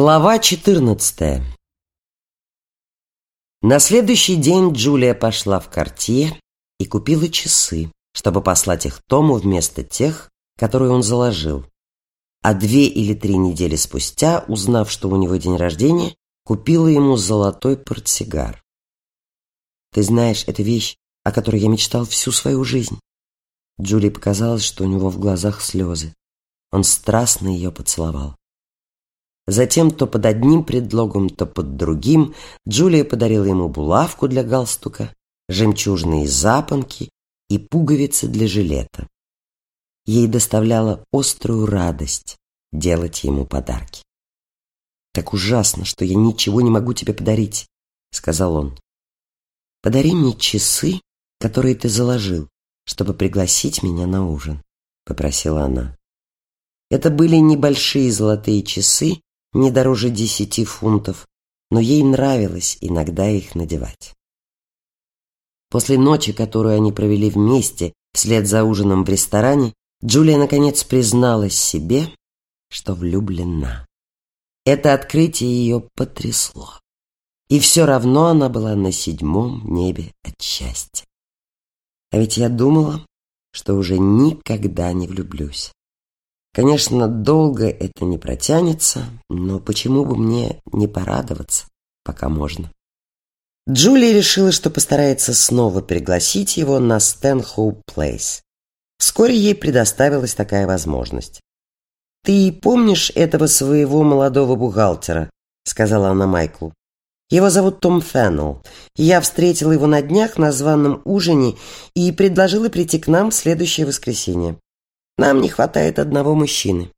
Глава 14 На следующий день Джулия пошла в Картье и купила часы, чтобы послать их Тому вместо тех, которые он заложил. А две или три недели спустя, узнав, что у него день рождения, купила ему золотой портсигар. «Ты знаешь, это вещь, о которой я мечтал всю свою жизнь». Джулии показалось, что у него в глазах слезы. Он страстно ее поцеловал. Затем то под одним предлогом, то под другим Джулия подарила ему булавку для галстука, жемчужные запонки и пуговицы для жилета. Ей доставляла острую радость делать ему подарки. «Так ужасно, что я ничего не могу тебе подарить», — сказал он. «Подари мне часы, которые ты заложил, чтобы пригласить меня на ужин», — попросила она. Это были небольшие золотые часы, не дороже десяти фунтов, но ей нравилось иногда их надевать. После ночи, которую они провели вместе, вслед за ужином в ресторане, Джулия наконец призналась себе, что влюблена. Это открытие ее потрясло. И все равно она была на седьмом небе от счастья. А ведь я думала, что уже никогда не влюблюсь. Конечно, долго это не протянется, но почему бы мне не порадоваться, пока можно? Джулия решила, что постарается снова пригласить его на Стэнхоуп Плейс. Вскоре ей предоставилась такая возможность. «Ты помнишь этого своего молодого бухгалтера?» — сказала она Майклу. «Его зовут Том Феннелл. Я встретила его на днях на званом ужине и предложила прийти к нам в следующее воскресенье. Нам не хватает одного мужчины.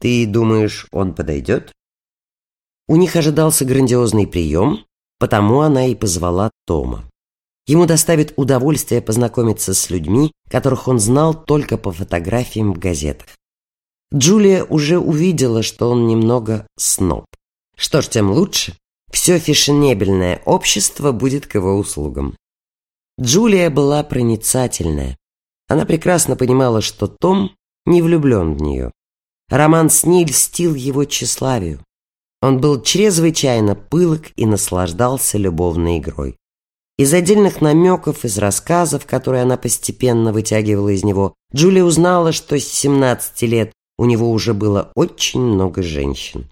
Ты думаешь, он подойдет? У них ожидался грандиозный прием, потому она и позвала Тома. Ему доставит удовольствие познакомиться с людьми, которых он знал только по фотографиям в газетах. Джулия уже увидела, что он немного сноб. Что ж, тем лучше. Все фешенебельное общество будет к его услугам. Джулия была проницательная, она прекрасно понимала, что Том не влюблен в нее. Роман с ней льстил его тщеславию. Он был чрезвычайно пылок и наслаждался любовной игрой. Из отдельных намеков, из рассказов, которые она постепенно вытягивала из него, Джулия узнала, что с 17 лет у него уже было очень много женщин.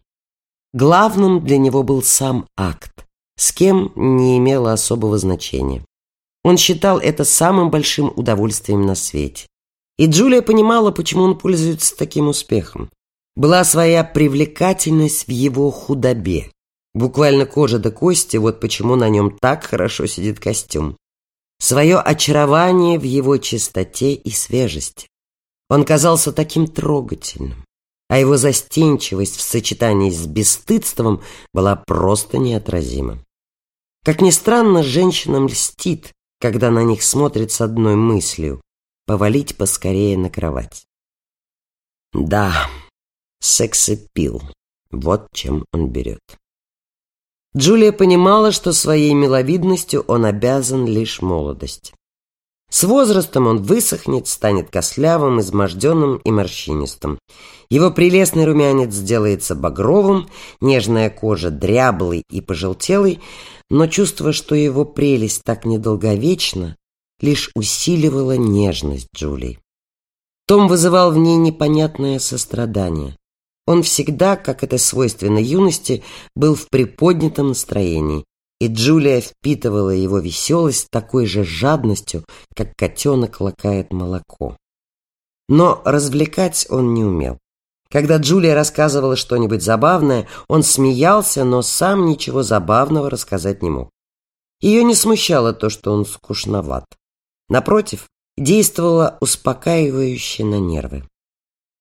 Главным для него был сам акт, с кем не имело особого значения. Он считал это самым большим удовольствием на свете. И Джулия понимала, почему он пользуется таким успехом. Была своя привлекательность в его худобе. Буквально кожа до кости, вот почему на нем так хорошо сидит костюм. Свое очарование в его чистоте и свежести. Он казался таким трогательным, а его застенчивость в сочетании с бесстыдством была просто неотразима. Как ни странно, женщинам льстит, когда на них смотрит с одной мыслью — повалить поскорее на кровать. Да, сексапил. Вот чем он берет. Джулия понимала, что своей миловидностью он обязан лишь молодости. С возрастом он высохнет, станет кослявым, изможденным и морщинистым. Его прелестный румянец сделается багровым, нежная кожа дряблой и пожелтелой, но чувство, что его прелесть так недолговечна, лишь усиливало нежность Джулии. Том вызывал в ней непонятное сострадание. Он всегда, как это свойственно юности, был в приподнятом настроении, и Джулия впитывала его веселость такой же жадностью, как котенок лакает молоко. Но развлекать он не умел. Когда Джулия рассказывала что-нибудь забавное, он смеялся, но сам ничего забавного рассказать не мог. Ее не смущало то, что он скучноват. Напротив, действовало успокаивающе на нервы.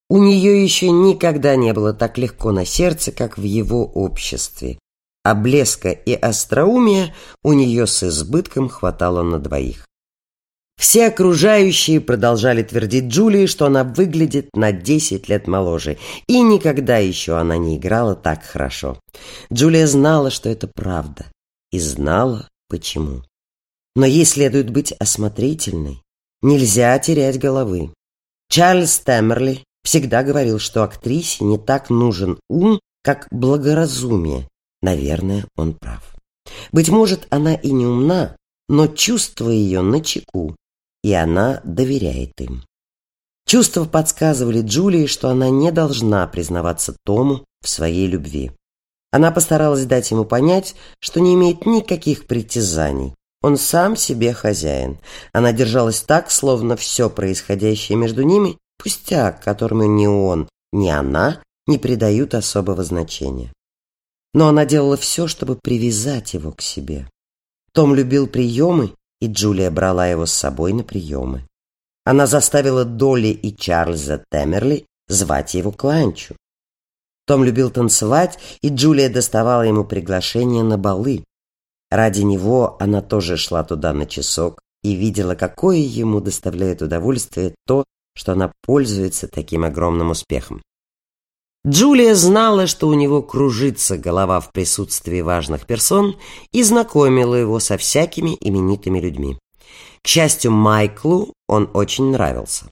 У нее еще никогда не было так легко на сердце, как в его обществе, а блеска и остроумия у нее с избытком хватало на двоих. Все окружающие продолжали твердить Джулии, что она выглядит на 10 лет моложе, и никогда еще она не играла так хорошо. Джулия знала, что это правда, и знала, почему. Но ей следует быть осмотрительной. Нельзя терять головы. Чарльз Тэмерли всегда говорил, что актрисе не так нужен ум, как благоразумие. Наверное, он прав. Быть может, она и не умна, но чувства ее на чеку, и она доверяет им. Чувства подсказывали Джулии, что она не должна признаваться Тому в своей любви. Она постаралась дать ему понять, что не имеет никаких притязаний. Он сам себе хозяин. Она держалась так, словно все происходящее между ними – пустяк, которому ни он, ни она не придают особого значения. Но она делала все, чтобы привязать его к себе. Том любил приемы, и Джулия брала его с собой на приемы. Она заставила Долли и Чарльза Темерли звать его к ланчу. Том любил танцевать, и Джулия доставала ему приглашения на балы. Ради него она тоже шла туда на часок и видела, какое ему доставляет удовольствие то, что она пользуется таким огромным успехом. Джулия знала, что у него кружится голова в присутствии важных персон и знакомила его со всякими именитыми людьми. К счастью, Майклу он очень нравился.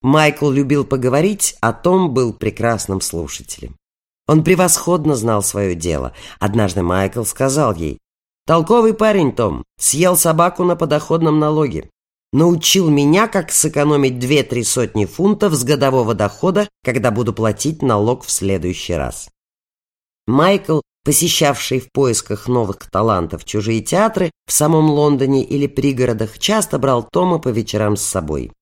Майкл любил поговорить, а Том был прекрасным слушателем. Он превосходно знал свое дело. Однажды Майкл сказал ей, «Толковый парень, Том, съел собаку на подоходном налоге. Научил меня, как сэкономить две-три сотни фунтов с годового дохода, когда буду платить налог в следующий раз». Майкл посещавший в поисках новых талантов чужие театры в самом Лондоне или пригородах, часто брал Тома по вечерам с собой.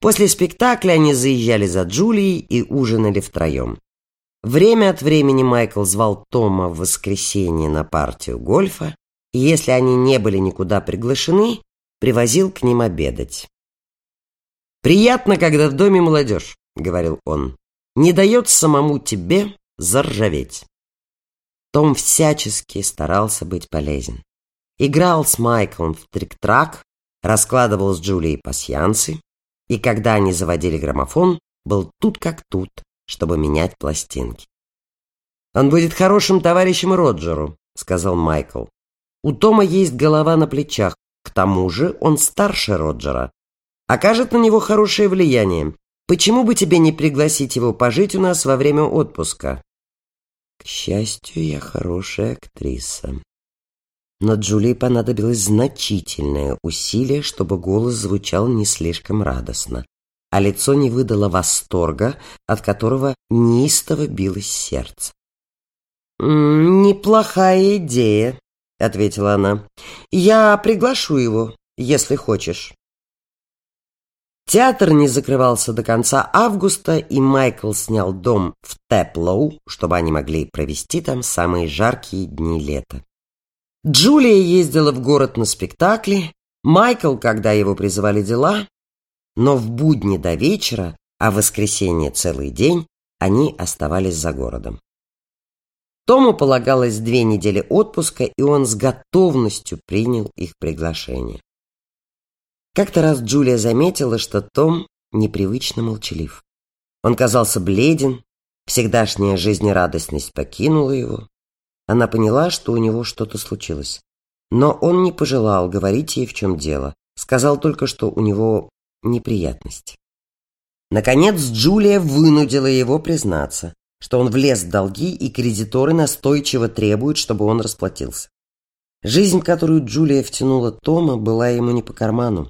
После спектакля они заезжали за Джулией и ужинали втроем. Время от времени Майкл звал Тома в воскресенье на партию гольфа, и если они не были никуда приглашены, привозил к ним обедать. «Приятно, когда в доме молодежь», — говорил он, — «не дает самому тебе заржаветь». Том всячески старался быть полезен. Играл с Майклом в трик-трак, раскладывал с Джулией пасьянсы, и когда они заводили граммофон, был тут как тут, чтобы менять пластинки. «Он будет хорошим товарищем Роджеру», — сказал Майкл. «У Тома есть голова на плечах, к тому же он старше Роджера. Окажет на него хорошее влияние. Почему бы тебе не пригласить его пожить у нас во время отпуска?» К счастью, я хорошая актриса. Но Джулии понадобилось значительное усилие, чтобы голос звучал не слишком радостно, а лицо не выдало восторга, от которого неистово билось сердце. «Неплохая идея», — ответила она. «Я приглашу его, если хочешь». Театр не закрывался до конца августа, и Майкл снял дом в Теплоу, чтобы они могли провести там самые жаркие дни лета. Джулия ездила в город на спектакли, Майкл, когда его призывали дела, но в будни до вечера, а в воскресенье целый день, они оставались за городом. Тому полагалось две недели отпуска, и он с готовностью принял их приглашение. Как-то раз Джулия заметила, что Том непривычно молчалив. Он казался бледен, всегдашняя жизнерадостность покинула его. Она поняла, что у него что-то случилось. Но он не пожелал говорить ей, в чем дело. Сказал только, что у него неприятность. Наконец Джулия вынудила его признаться, что он влез в долги, и кредиторы настойчиво требуют, чтобы он расплатился. Жизнь, которую Джулия втянула Тома, была ему не по карману.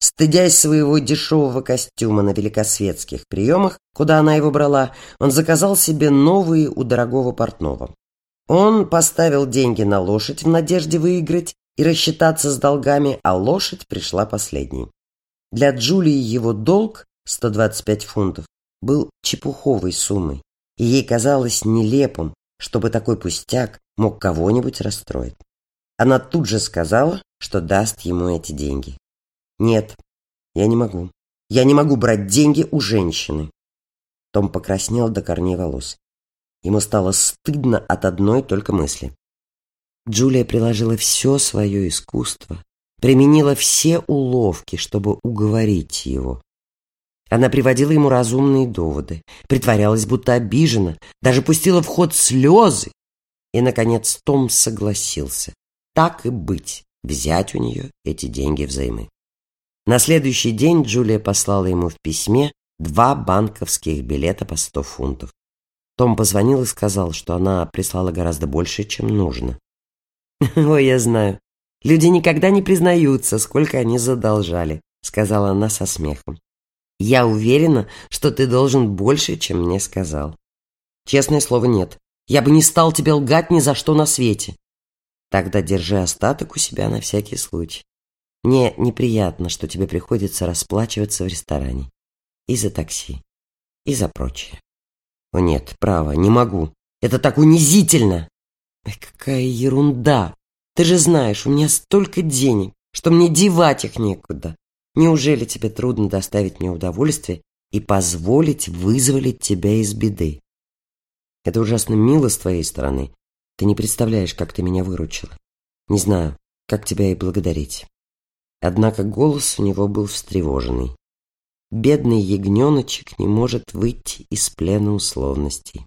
Стыдясь своего дешевого костюма на великосветских приемах, куда она его брала, он заказал себе новые у дорогого портного. Он поставил деньги на лошадь в надежде выиграть и рассчитаться с долгами, а лошадь пришла последней. Для Джулии его долг, 125 фунтов, был чепуховой суммой, и ей казалось нелепым, чтобы такой пустяк мог кого-нибудь расстроить. Она тут же сказала, что даст ему эти деньги. «Нет, я не могу. Я не могу брать деньги у женщины». Том покраснел до корней волос. Ему стало стыдно от одной только мысли. Джулия приложила все свое искусство, применила все уловки, чтобы уговорить его. Она приводила ему разумные доводы, притворялась, будто обижена, даже пустила в ход слезы. И, наконец, Том согласился, так и быть, взять у нее эти деньги взаймы. На следующий день Джулия послала ему в письме два банковских билета по сто фунтов. Том позвонил и сказал, что она прислала гораздо больше, чем нужно. «Ой, я знаю. Люди никогда не признаются, сколько они задолжали», сказала она со смехом. «Я уверена, что ты должен больше, чем мне сказал». «Честное слово, нет. Я бы не стал тебе лгать ни за что на свете». «Тогда держи остаток у себя на всякий случай. Мне неприятно, что тебе приходится расплачиваться в ресторане. И за такси, и за прочее». «О нет, право, не могу. Это так унизительно!» Ай, какая ерунда! Ты же знаешь, у меня столько денег, что мне девать их некуда. Неужели тебе трудно доставить мне удовольствие и позволить вызволить тебя из беды? Это ужасно мило с твоей стороны. Ты не представляешь, как ты меня выручила. Не знаю, как тебя и благодарить. Однако голос у него был встревоженный. Бедный ягненочек не может выйти из плена условностей.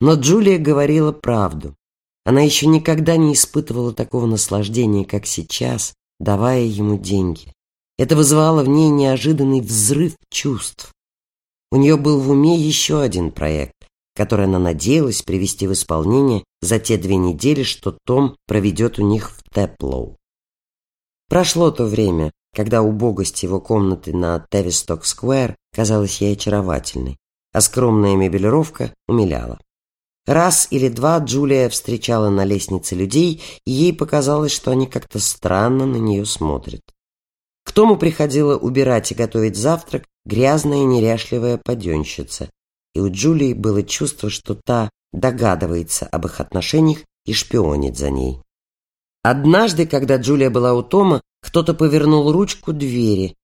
Но Джулия говорила правду. Она еще никогда не испытывала такого наслаждения, как сейчас, давая ему деньги. Это вызывало в ней неожиданный взрыв чувств. У нее был в уме еще один проект, который она надеялась привести в исполнение за те две недели, что Том проведет у них в Теплоу. Прошло то время, когда убогость его комнаты на Тевисток-сквер казалась ей очаровательной, а скромная мебелировка умиляла. Раз или два Джулия встречала на лестнице людей, и ей показалось, что они как-то странно на нее смотрят. К Тому приходила убирать и готовить завтрак грязная неряшливая паденщица, и у Джулии было чувство, что та догадывается об их отношениях и шпионит за ней. Однажды, когда Джулия была у Тома, кто-то повернул ручку двери,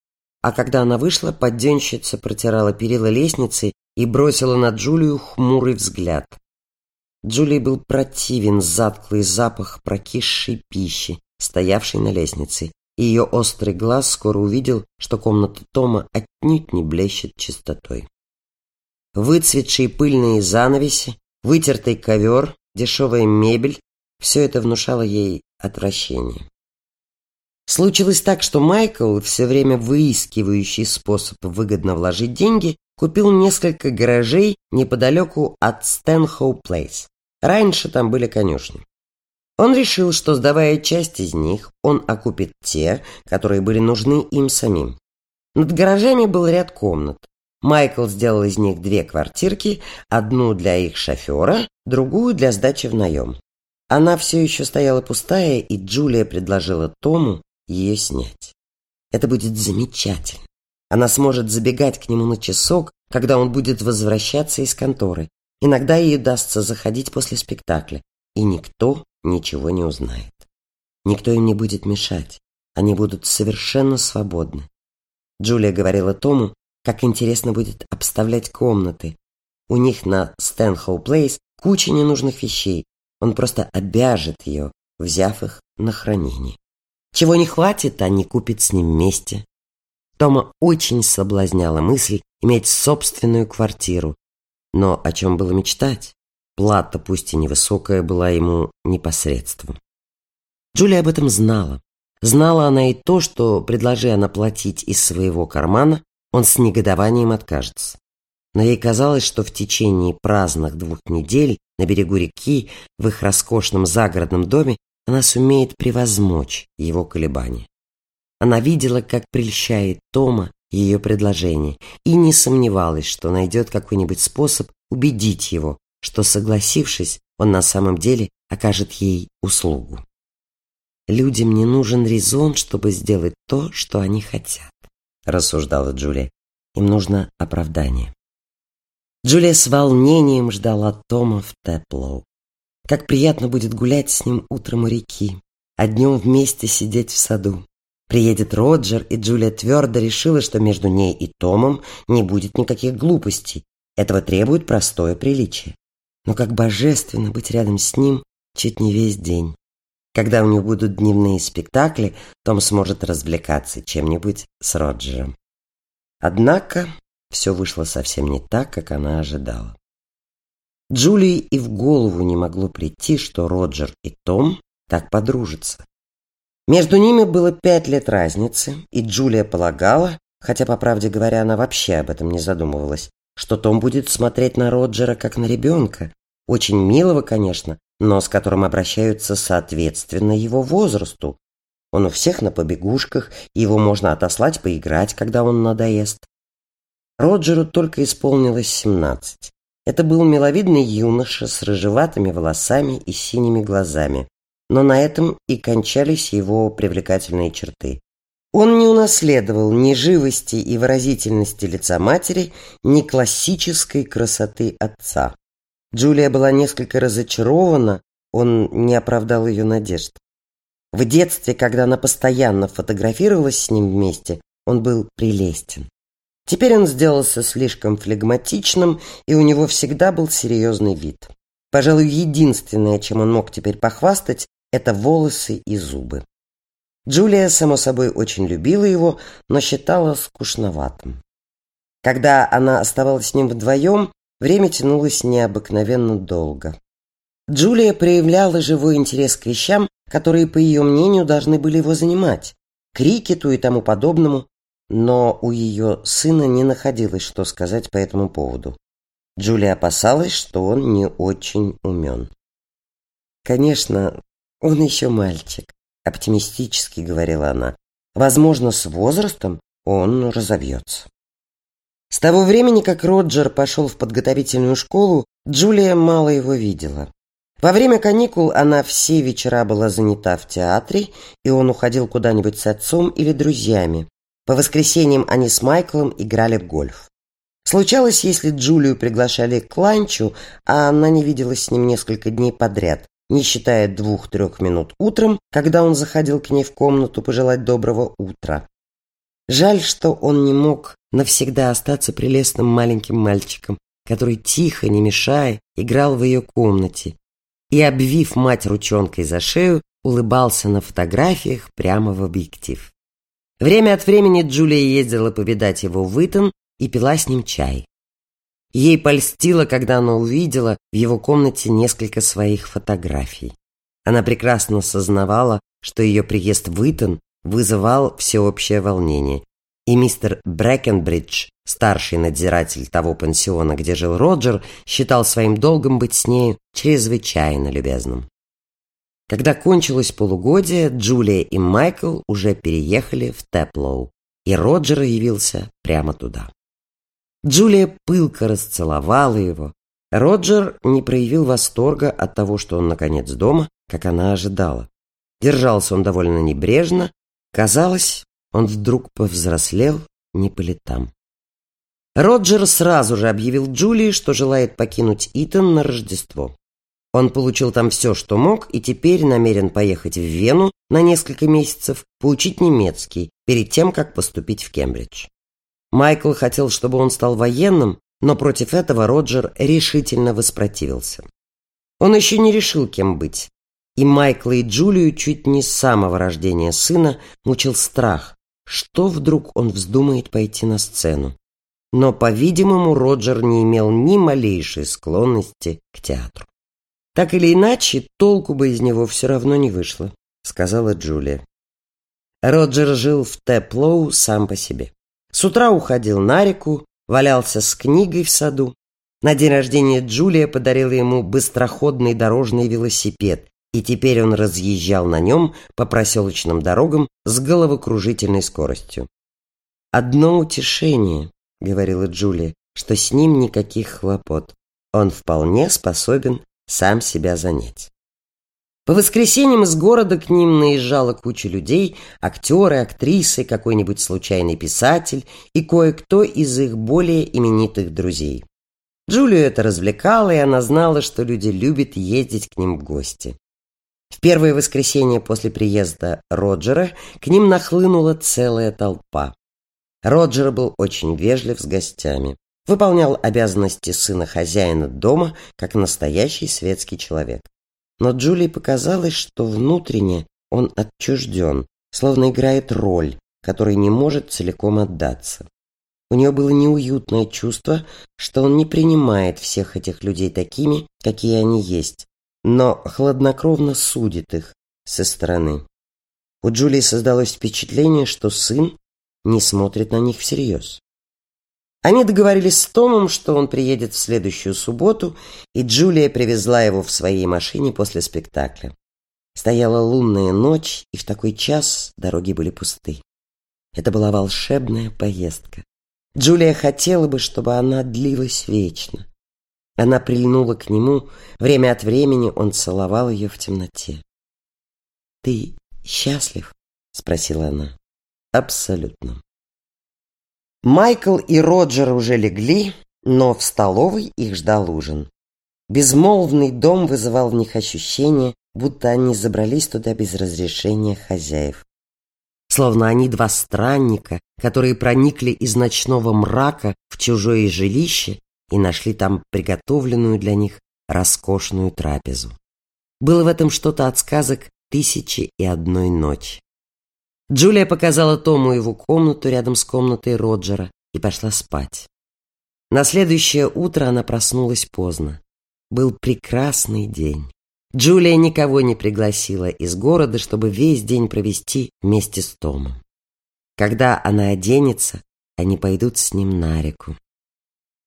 а когда она вышла, подденщица протирала перила лестницы и бросила на Джулию хмурый взгляд. Джулии был противен затклый запах прокисшей пищи, стоявшей на лестнице, и ее острый глаз скоро увидел, что комната Тома отнюдь не блещет чистотой. Выцветшие пыльные занавеси, вытертый ковер, дешевая мебель — все это внушало ей отвращение. Случилось так, что Майкл, все время выискивающий способ выгодно вложить деньги, купил несколько гаражей неподалеку от Стэнхоу Плейс. Раньше там были конюшни. Он решил, что сдавая часть из них, он окупит те, которые были нужны им самим. Над гаражами был ряд комнат. Майкл сделал из них две квартирки, одну для их шофера, другую для сдачи в наем. Она все еще стояла пустая, и Джулия предложила Тому ее снять. Это будет замечательно. Она сможет забегать к нему на часок, когда он будет возвращаться из конторы. Иногда ей удастся заходить после спектакля, и никто ничего не узнает. Никто им не будет мешать. Они будут совершенно свободны. Джулия говорила Тому, как интересно будет обставлять комнаты. У них на Стэнхоу Плейс куча ненужных вещей. Он просто обяжет ее, взяв их на хранение. Чего не хватит, они купят с ним вместе. Тома очень соблазняла мысль иметь собственную квартиру. Но о чем было мечтать? Плата, пусть и невысокая, была ему непосредством. Джулия об этом знала. Знала она и то, что, предложи она платить из своего кармана, он с негодованием откажется. Но ей казалось, что в течение праздных двух недель на берегу реки в их роскошном загородном доме она сумеет превозмочь его колебания. Она видела, как прельщает Тома ее предложение, и не сомневалась, что найдет какой-нибудь способ убедить его, что, согласившись, он на самом деле окажет ей услугу. «Людям не нужен резон, чтобы сделать то, что они хотят», рассуждала Джулия. «Им нужно оправдание». Джулия с волнением ждала Тома в Теплоу. Как приятно будет гулять с ним утром у реки, а днем вместе сидеть в саду. Приедет Роджер, и Джулия твердо решила, что между ней и Томом не будет никаких глупостей. Этого требует простое приличие. Но как божественно быть рядом с ним чуть не весь день. Когда у него будут дневные спектакли, Том сможет развлекаться чем-нибудь с Роджером. Однако все вышло совсем не так, как она ожидала. Джулии и в голову не могло прийти, что Роджер и Том так подружатся. Между ними было пять лет разницы, и Джулия полагала, хотя, по правде говоря, она вообще об этом не задумывалась, что Том будет смотреть на Роджера как на ребенка, очень милого, конечно, но с которым обращаются соответственно его возрасту. Он у всех на побегушках, и его можно отослать поиграть, когда он надоест. Роджеру только исполнилось семнадцать. Это был миловидный юноша с рыжеватыми волосами и синими глазами. Но на этом и кончались его привлекательные черты. Он не унаследовал ни живости и выразительности лица матери, ни классической красоты отца. Джулия была несколько разочарована, он не оправдал ее надежд. В детстве, когда она постоянно фотографировалась с ним вместе, он был прелестен. Теперь он сделался слишком флегматичным, и у него всегда был серьезный вид. Пожалуй, единственное, чем он мог теперь похвастать, это волосы и зубы. Джулия, само собой, очень любила его, но считала скучноватым. Когда она оставалась с ним вдвоем, время тянулось необыкновенно долго. Джулия проявляла живой интерес к вещам, которые, по ее мнению, должны были его занимать, крикету и тому подобному, но у ее сына не находилось, что сказать по этому поводу. Джулия опасалась, что он не очень умен. «Конечно, он еще мальчик», — оптимистически говорила она. «Возможно, с возрастом он разовьется». С того времени, как Роджер пошел в подготовительную школу, Джулия мало его видела. Во время каникул она все вечера была занята в театре, и он уходил куда-нибудь с отцом или друзьями. По воскресеньям они с Майклом играли в гольф. Случалось, если Джулию приглашали к ланчу, а она не виделась с ним несколько дней подряд, не считая двух-трех минут утром, когда он заходил к ней в комнату пожелать доброго утра. Жаль, что он не мог навсегда остаться прелестным маленьким мальчиком, который тихо, не мешая, играл в ее комнате и, обвив мать ручонкой за шею, улыбался на фотографиях прямо в объектив. Время от времени Джулия ездила повидать его в Итон и пила с ним чай. Ей польстило, когда она увидела в его комнате несколько своих фотографий. Она прекрасно сознавала, что ее приезд в Итон вызывал всеобщее волнение, и мистер Брэкенбридж, старший надзиратель того пансиона, где жил Роджер, считал своим долгом быть с нею чрезвычайно любезным. Когда кончилось полугодие, Джулия и Майкл уже переехали в Теплоу, и Роджер явился прямо туда. Джулия пылко расцеловала его. Роджер не проявил восторга от того, что он наконец дома, как она ожидала. Держался он довольно небрежно. Казалось, он вдруг повзрослел не по летам. Роджер сразу же объявил Джулии, что желает покинуть Итон на Рождество. Он получил там все, что мог, и теперь намерен поехать в Вену на несколько месяцев, поучить немецкий, перед тем, как поступить в Кембридж. Майкл хотел, чтобы он стал военным, но против этого Роджер решительно воспротивился. Он еще не решил, кем быть. И Майкла и Джулию чуть не с самого рождения сына мучил страх, что вдруг он вздумает пойти на сцену. Но, по-видимому, Роджер не имел ни малейшей склонности к театру. «Так или иначе, толку бы из него все равно не вышло», — сказала Джулия. Роджер жил в Теплоу сам по себе. С утра уходил на реку, валялся с книгой в саду. На день рождения Джулия подарила ему быстроходный дорожный велосипед, и теперь он разъезжал на нем по проселочным дорогам с головокружительной скоростью. «Одно утешение», — говорила Джулия, — «что с ним никаких хлопот. Он вполне способен сам себя занять. По воскресеньям из города к ним наезжала куча людей, актеры, актрисы, какой-нибудь случайный писатель и кое-кто из их более именитых друзей. Джулию это развлекало, и она знала, что люди любят ездить к ним в гости. В первое воскресенье после приезда Роджера к ним нахлынула целая толпа. Роджер был очень вежлив с гостями выполнял обязанности сына хозяина дома, как настоящий светский человек. Но Джулии показалось, что внутренне он отчужден, словно играет роль, которой не может целиком отдаться. У нее было неуютное чувство, что он не принимает всех этих людей такими, какие они есть, но хладнокровно судит их со стороны. У Джулии создалось впечатление, что сын не смотрит на них всерьез. Они договорились с Томом, что он приедет в следующую субботу, и Джулия привезла его в своей машине после спектакля. Стояла лунная ночь, и в такой час дороги были пусты. Это была волшебная поездка. Джулия хотела бы, чтобы она длилась вечно. Она прильнула к нему, время от времени он целовал ее в темноте. «Ты счастлив?» — спросила она. «Абсолютно». Майкл и Роджер уже легли, но в столовой их ждал ужин. Безмолвный дом вызывал в них ощущение, будто они забрались туда без разрешения хозяев. Словно они два странника, которые проникли из ночного мрака в чужое жилище и нашли там приготовленную для них роскошную трапезу. Было в этом что-то от сказок «Тысячи и одной ночи». Джулия показала Тому его комнату рядом с комнатой Роджера и пошла спать. На следующее утро она проснулась поздно. Был прекрасный день. Джулия никого не пригласила из города, чтобы весь день провести вместе с Томом. Когда она оденется, они пойдут с ним на реку.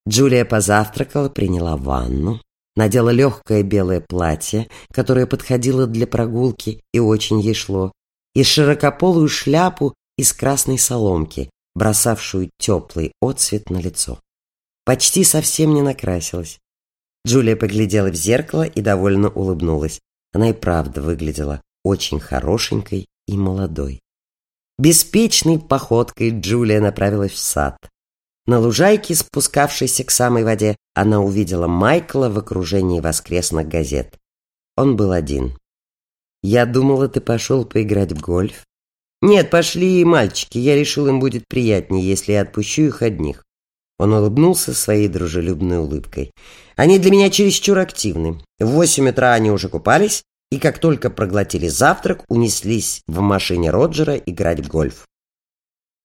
Джулия позавтракала, приняла ванну, надела легкое белое платье, которое подходило для прогулки и очень ей шло, и широкополую шляпу из красной соломки, бросавшую теплый отцвет на лицо. Почти совсем не накрасилась. Джулия поглядела в зеркало и довольно улыбнулась. Она и правда выглядела очень хорошенькой и молодой. Беспечной походкой Джулия направилась в сад. На лужайке, спускавшейся к самой воде, она увидела Майкла в окружении воскресных газет. Он был один. «Я думала, ты пошел поиграть в гольф». «Нет, пошли мальчики. Я решил, им будет приятнее, если я отпущу их одних». Он улыбнулся своей дружелюбной улыбкой. «Они для меня чересчур активны. В восемь утра они уже купались, и как только проглотили завтрак, унеслись в машине Роджера играть в гольф.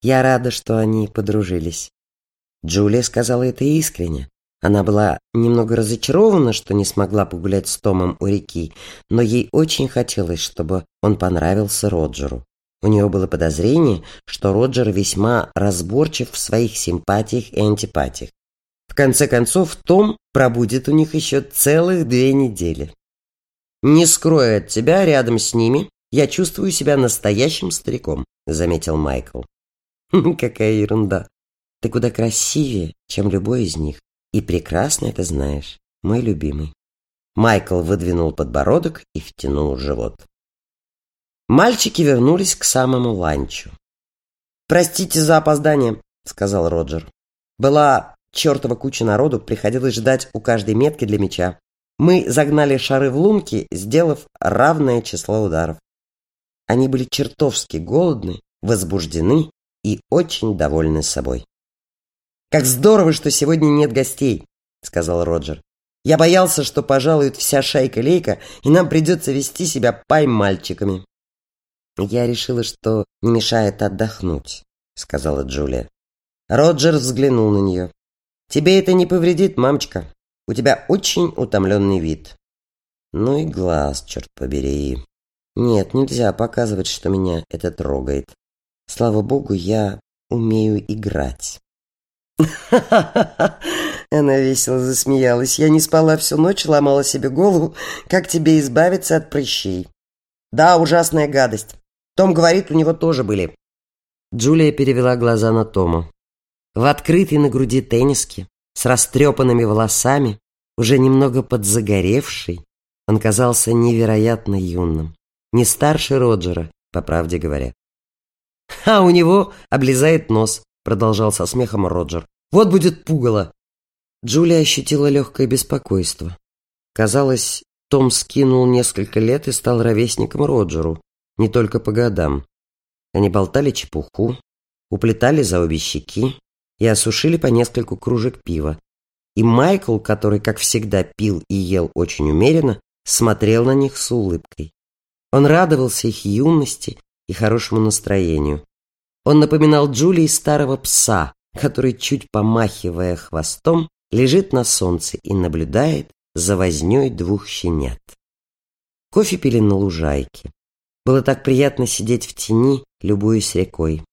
Я рада, что они подружились. Джулия сказала это искренне. Она была немного разочарована, что не смогла погулять с Томом у реки, но ей очень хотелось, чтобы он понравился Роджеру. У нее было подозрение, что Роджер весьма разборчив в своих симпатиях и антипатиях. В конце концов, Том пробудет у них еще целых две недели. «Не скрою от тебя, рядом с ними я чувствую себя настоящим стариком», — заметил Майкл. «Какая ерунда. Ты куда красивее, чем любой из них. И прекрасно это знаешь, мой любимый. Майкл выдвинул подбородок и втянул живот. Мальчики вернулись к самому ланчу. «Простите за опоздание», — сказал Роджер. «Была чертова куча народу, приходилось ждать у каждой метки для мяча. Мы загнали шары в лунки, сделав равное число ударов. Они были чертовски голодны, возбуждены и очень довольны собой. «Как здорово, что сегодня нет гостей», — сказал Роджер. «Я боялся, что пожалует вся шайка-лейка, и нам придется вести себя пай-мальчиками». «Я решила, что не мешает отдохнуть», — сказала Джулия. Роджер взглянул на нее. «Тебе это не повредит, мамочка. У тебя очень утомленный вид». «Ну и глаз, черт побери. Нет, нельзя показывать, что меня это трогает. Слава богу, я умею играть». Она весело засмеялась. Я не спала всю ночь, ломала себе голову, как тебе избавиться от прыщей. Да, ужасная гадость. Том говорит, у него тоже были. Джулия перевела глаза на Тома. В открытой на груди тенниске, с растрепанными волосами, уже немного подзагоревший, он казался невероятно юным. Не старше Роджера, по правде говоря. А у него облезает нос, продолжал со смехом Роджер. «Вот будет пугало!» Джулия ощутила легкое беспокойство. Казалось, том скинул несколько лет и стал ровесником Роджеру, не только по годам. Они болтали чепуху, уплетали за обе щеки и осушили по нескольку кружек пива. И Майкл, который, как всегда, пил и ел очень умеренно, смотрел на них с улыбкой. Он радовался их юности и хорошему настроению. Он напоминал Джулии старого пса, который, чуть помахивая хвостом, лежит на солнце и наблюдает за вознёй двух щенят. Кофе пили на лужайке. Было так приятно сидеть в тени, любуясь рекой.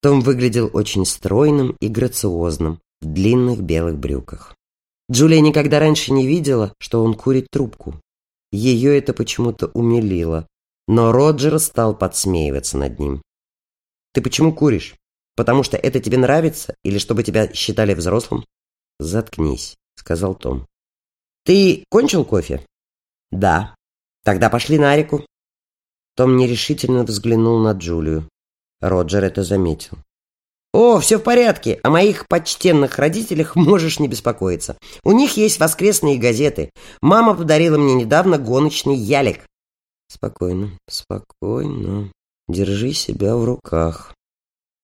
Том выглядел очень стройным и грациозным, в длинных белых брюках. Джулия никогда раньше не видела, что он курит трубку. Ее это почему-то умилило, но Роджер стал подсмеиваться над ним. «Ты почему куришь? Потому что это тебе нравится или чтобы тебя считали взрослым?» «Заткнись», — сказал Том. «Ты кончил кофе?» «Да». «Тогда пошли на реку». Том нерешительно взглянул на Джулию. Роджер это заметил. «О, все в порядке. О моих почтенных родителях можешь не беспокоиться. У них есть воскресные газеты. Мама подарила мне недавно гоночный ялик». «Спокойно, спокойно. Держи себя в руках.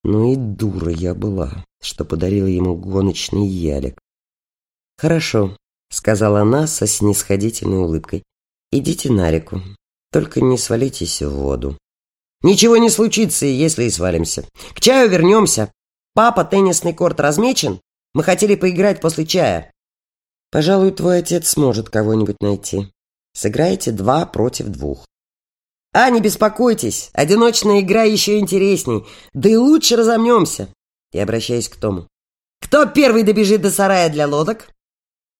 Ну и дура я была, что подарила ему гоночный ялик». «Хорошо», — сказала она со снисходительной улыбкой. «Идите на реку. Только не свалитесь в воду». «Ничего не случится, если и свалимся. К чаю вернемся. Папа, теннисный корт размечен? Мы хотели поиграть после чая». «Пожалуй, твой отец сможет кого-нибудь найти. Сыграете два против двух». «А, не беспокойтесь, одиночная игра еще интересней, да и лучше разомнемся». И обращаясь к Тому. «Кто первый добежит до сарая для лодок?»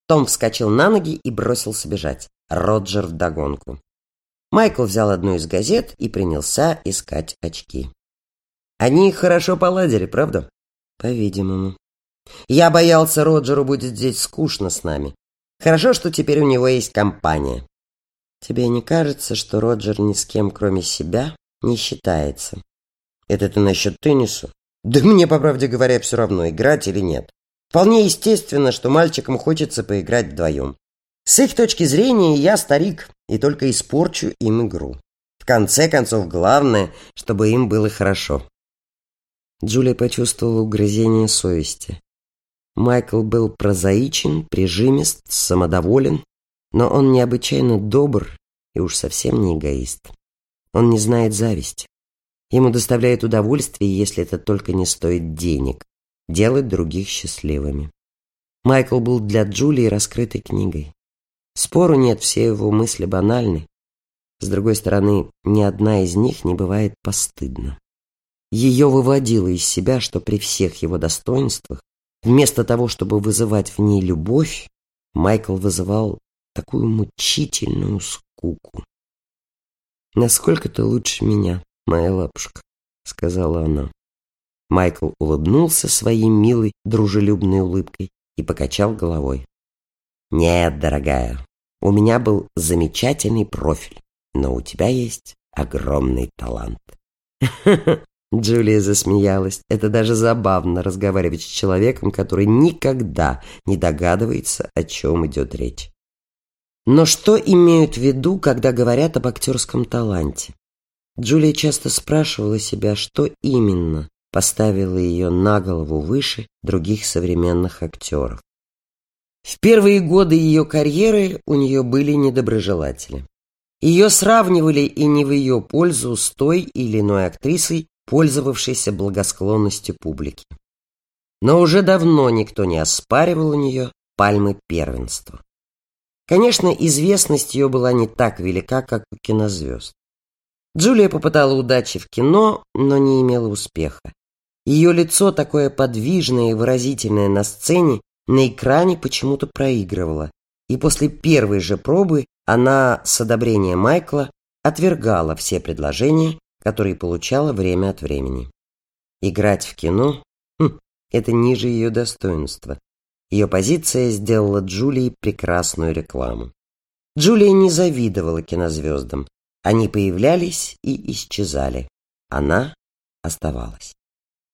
Том вскочил на ноги и бросился бежать. Роджер вдогонку. Майкл взял одну из газет и принялся искать очки. Они хорошо поладили, правда? По-видимому. Я боялся, Роджеру будет здесь скучно с нами. Хорошо, что теперь у него есть компания. Тебе не кажется, что Роджер ни с кем, кроме себя, не считается? Это ты насчет тенниса? Да мне, по правде говоря, все равно, играть или нет. Вполне естественно, что мальчикам хочется поиграть вдвоем. С их точки зрения я старик и только испорчу им игру. В конце концов, главное, чтобы им было хорошо. Джулия почувствовала угрызение совести. Майкл был прозаичен, прижимист, самодоволен, но он необычайно добр и уж совсем не эгоист. Он не знает зависти. Ему доставляет удовольствие, если это только не стоит денег, делать других счастливыми. Майкл был для Джулии раскрытой книгой. Спору нет, все его мысли банальны. С другой стороны, ни одна из них не бывает постыдна. Ее выводило из себя, что при всех его достоинствах, вместо того, чтобы вызывать в ней любовь, Майкл вызывал такую мучительную скуку. «Насколько ты лучше меня, моя лапушка», — сказала она. Майкл улыбнулся своей милой, дружелюбной улыбкой и покачал головой. «Нет, дорогая, у меня был замечательный профиль, но у тебя есть огромный талант». Джулия засмеялась. Это даже забавно разговаривать с человеком, который никогда не догадывается, о чем идет речь. Но что имеют в виду, когда говорят об актерском таланте? Джулия часто спрашивала себя, что именно поставило ее на голову выше других современных актеров. В первые годы ее карьеры у нее были недоброжелатели. Ее сравнивали и не в ее пользу с той или иной актрисой, пользовавшейся благосклонностью публики. Но уже давно никто не оспаривал у нее пальмы первенства. Конечно, известность ее была не так велика, как у кинозвезд. Джулия попытала удачи в кино, но не имела успеха. Ее лицо, такое подвижное и выразительное на сцене, на экране почему-то проигрывала, и после первой же пробы она с одобрения Майкла отвергала все предложения, которые получала время от времени. Играть в кино хм, это ниже ее достоинства. Ее позиция сделала Джулии прекрасную рекламу. Джулия не завидовала кинозвездам. Они появлялись и исчезали. Она оставалась.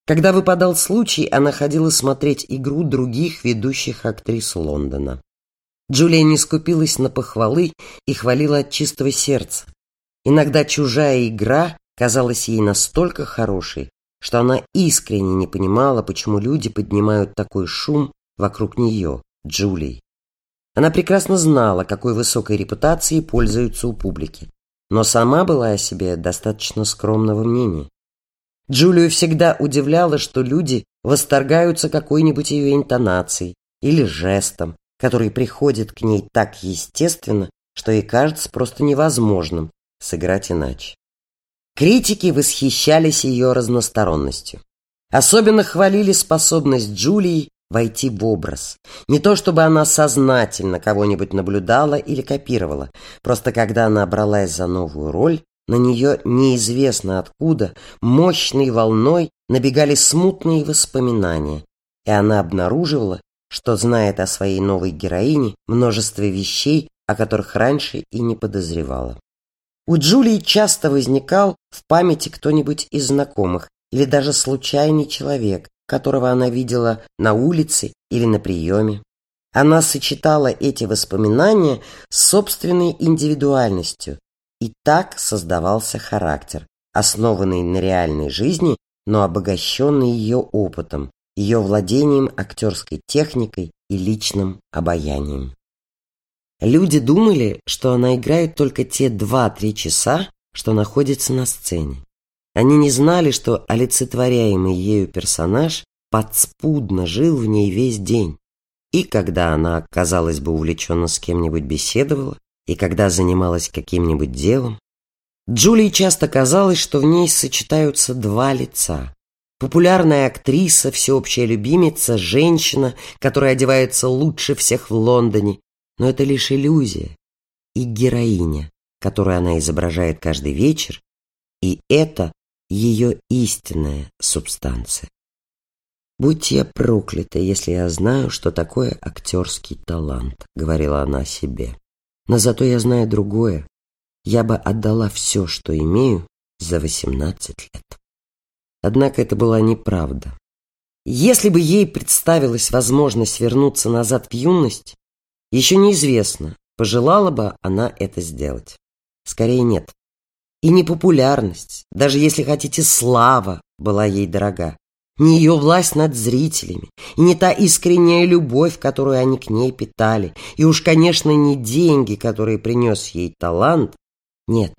Когда выпадал случай, она ходила смотреть игру других ведущих актрис Лондона. Джулия не скупилась на похвалы и хвалила от чистого сердца. Иногда чужая игра казалась ей настолько хорошей, что она искренне не понимала, почему люди поднимают такой шум вокруг нее, Джулии. Она прекрасно знала, какой высокой репутацией пользуются у публики, но сама была о себе достаточно скромного мнения. Джулию всегда удивляло, что люди восторгаются какой-нибудь ее интонацией или жестом, который приходит к ней так естественно, что ей кажется просто невозможным сыграть иначе. Критики восхищались ее разносторонностью. Особенно хвалили способность Джулии войти в образ. Не то чтобы она сознательно кого-нибудь наблюдала или копировала, просто когда она бралась за новую роль, на нее неизвестно откуда мощной волной набегали смутные воспоминания, и она обнаруживала, что знает о своей новой героине множество вещей, о которых раньше и не подозревала. У Джулии часто возникал в памяти кто-нибудь из знакомых или даже случайный человек, которого она видела на улице или на приеме. Она сочетала эти воспоминания с собственной индивидуальностью, и так создавался характер, основанный на реальной жизни, но обогащенный ее опытом, ее владением актерской техникой и личным обаянием. Люди думали, что она играет только те два-три часа, что находится на сцене. Они не знали, что олицетворяемый ею персонаж подспудно жил в ней весь день. И когда она, казалось бы, увлеченно с кем-нибудь беседовала, и когда занималась каким-нибудь делом, Джулии часто казалось, что в ней сочетаются два лица. Популярная актриса, всеобщая любимица, женщина, которая одевается лучше всех в Лондоне. Но это лишь иллюзия. И героиня, которую она изображает каждый вечер, и это ее истинная субстанция. «Будь я проклята, если я знаю, что такое актерский талант», — говорила она себе. «Но зато я знаю другое. Я бы отдала все, что имею, за восемнадцать лет». Однако это была неправда. Если бы ей представилась возможность вернуться назад в юность, еще неизвестно, пожелала бы она это сделать. Скорее нет. И не популярность, даже если хотите слава, была ей дорога. Не ее власть над зрителями, и не та искренняя любовь, которую они к ней питали, и уж, конечно, не деньги, которые принес ей талант. Нет,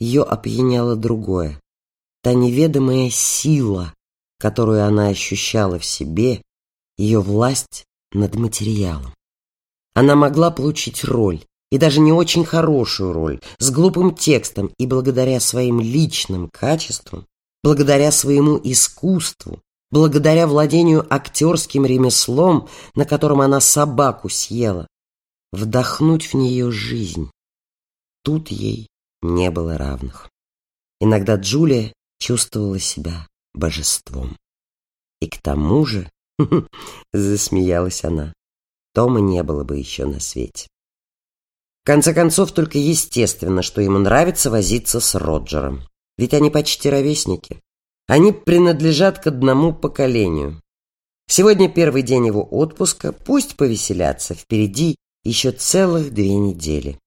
ее опьяняло другое та неведомая сила, которую она ощущала в себе, ее власть над материалом. Она могла получить роль, и даже не очень хорошую роль, с глупым текстом, и благодаря своим личным качествам, благодаря своему искусству, благодаря владению актерским ремеслом, на котором она собаку съела, вдохнуть в нее жизнь. Тут ей не было равных. Иногда Джулия чувствовала себя божеством. И к тому же, засмеялась она, Тома не было бы еще на свете. Конце концов, только естественно, что ему нравится возиться с Роджером. Ведь они почти ровесники. Они принадлежат к одному поколению. Сегодня первый день его отпуска, пусть повеселятся, впереди еще целых две недели.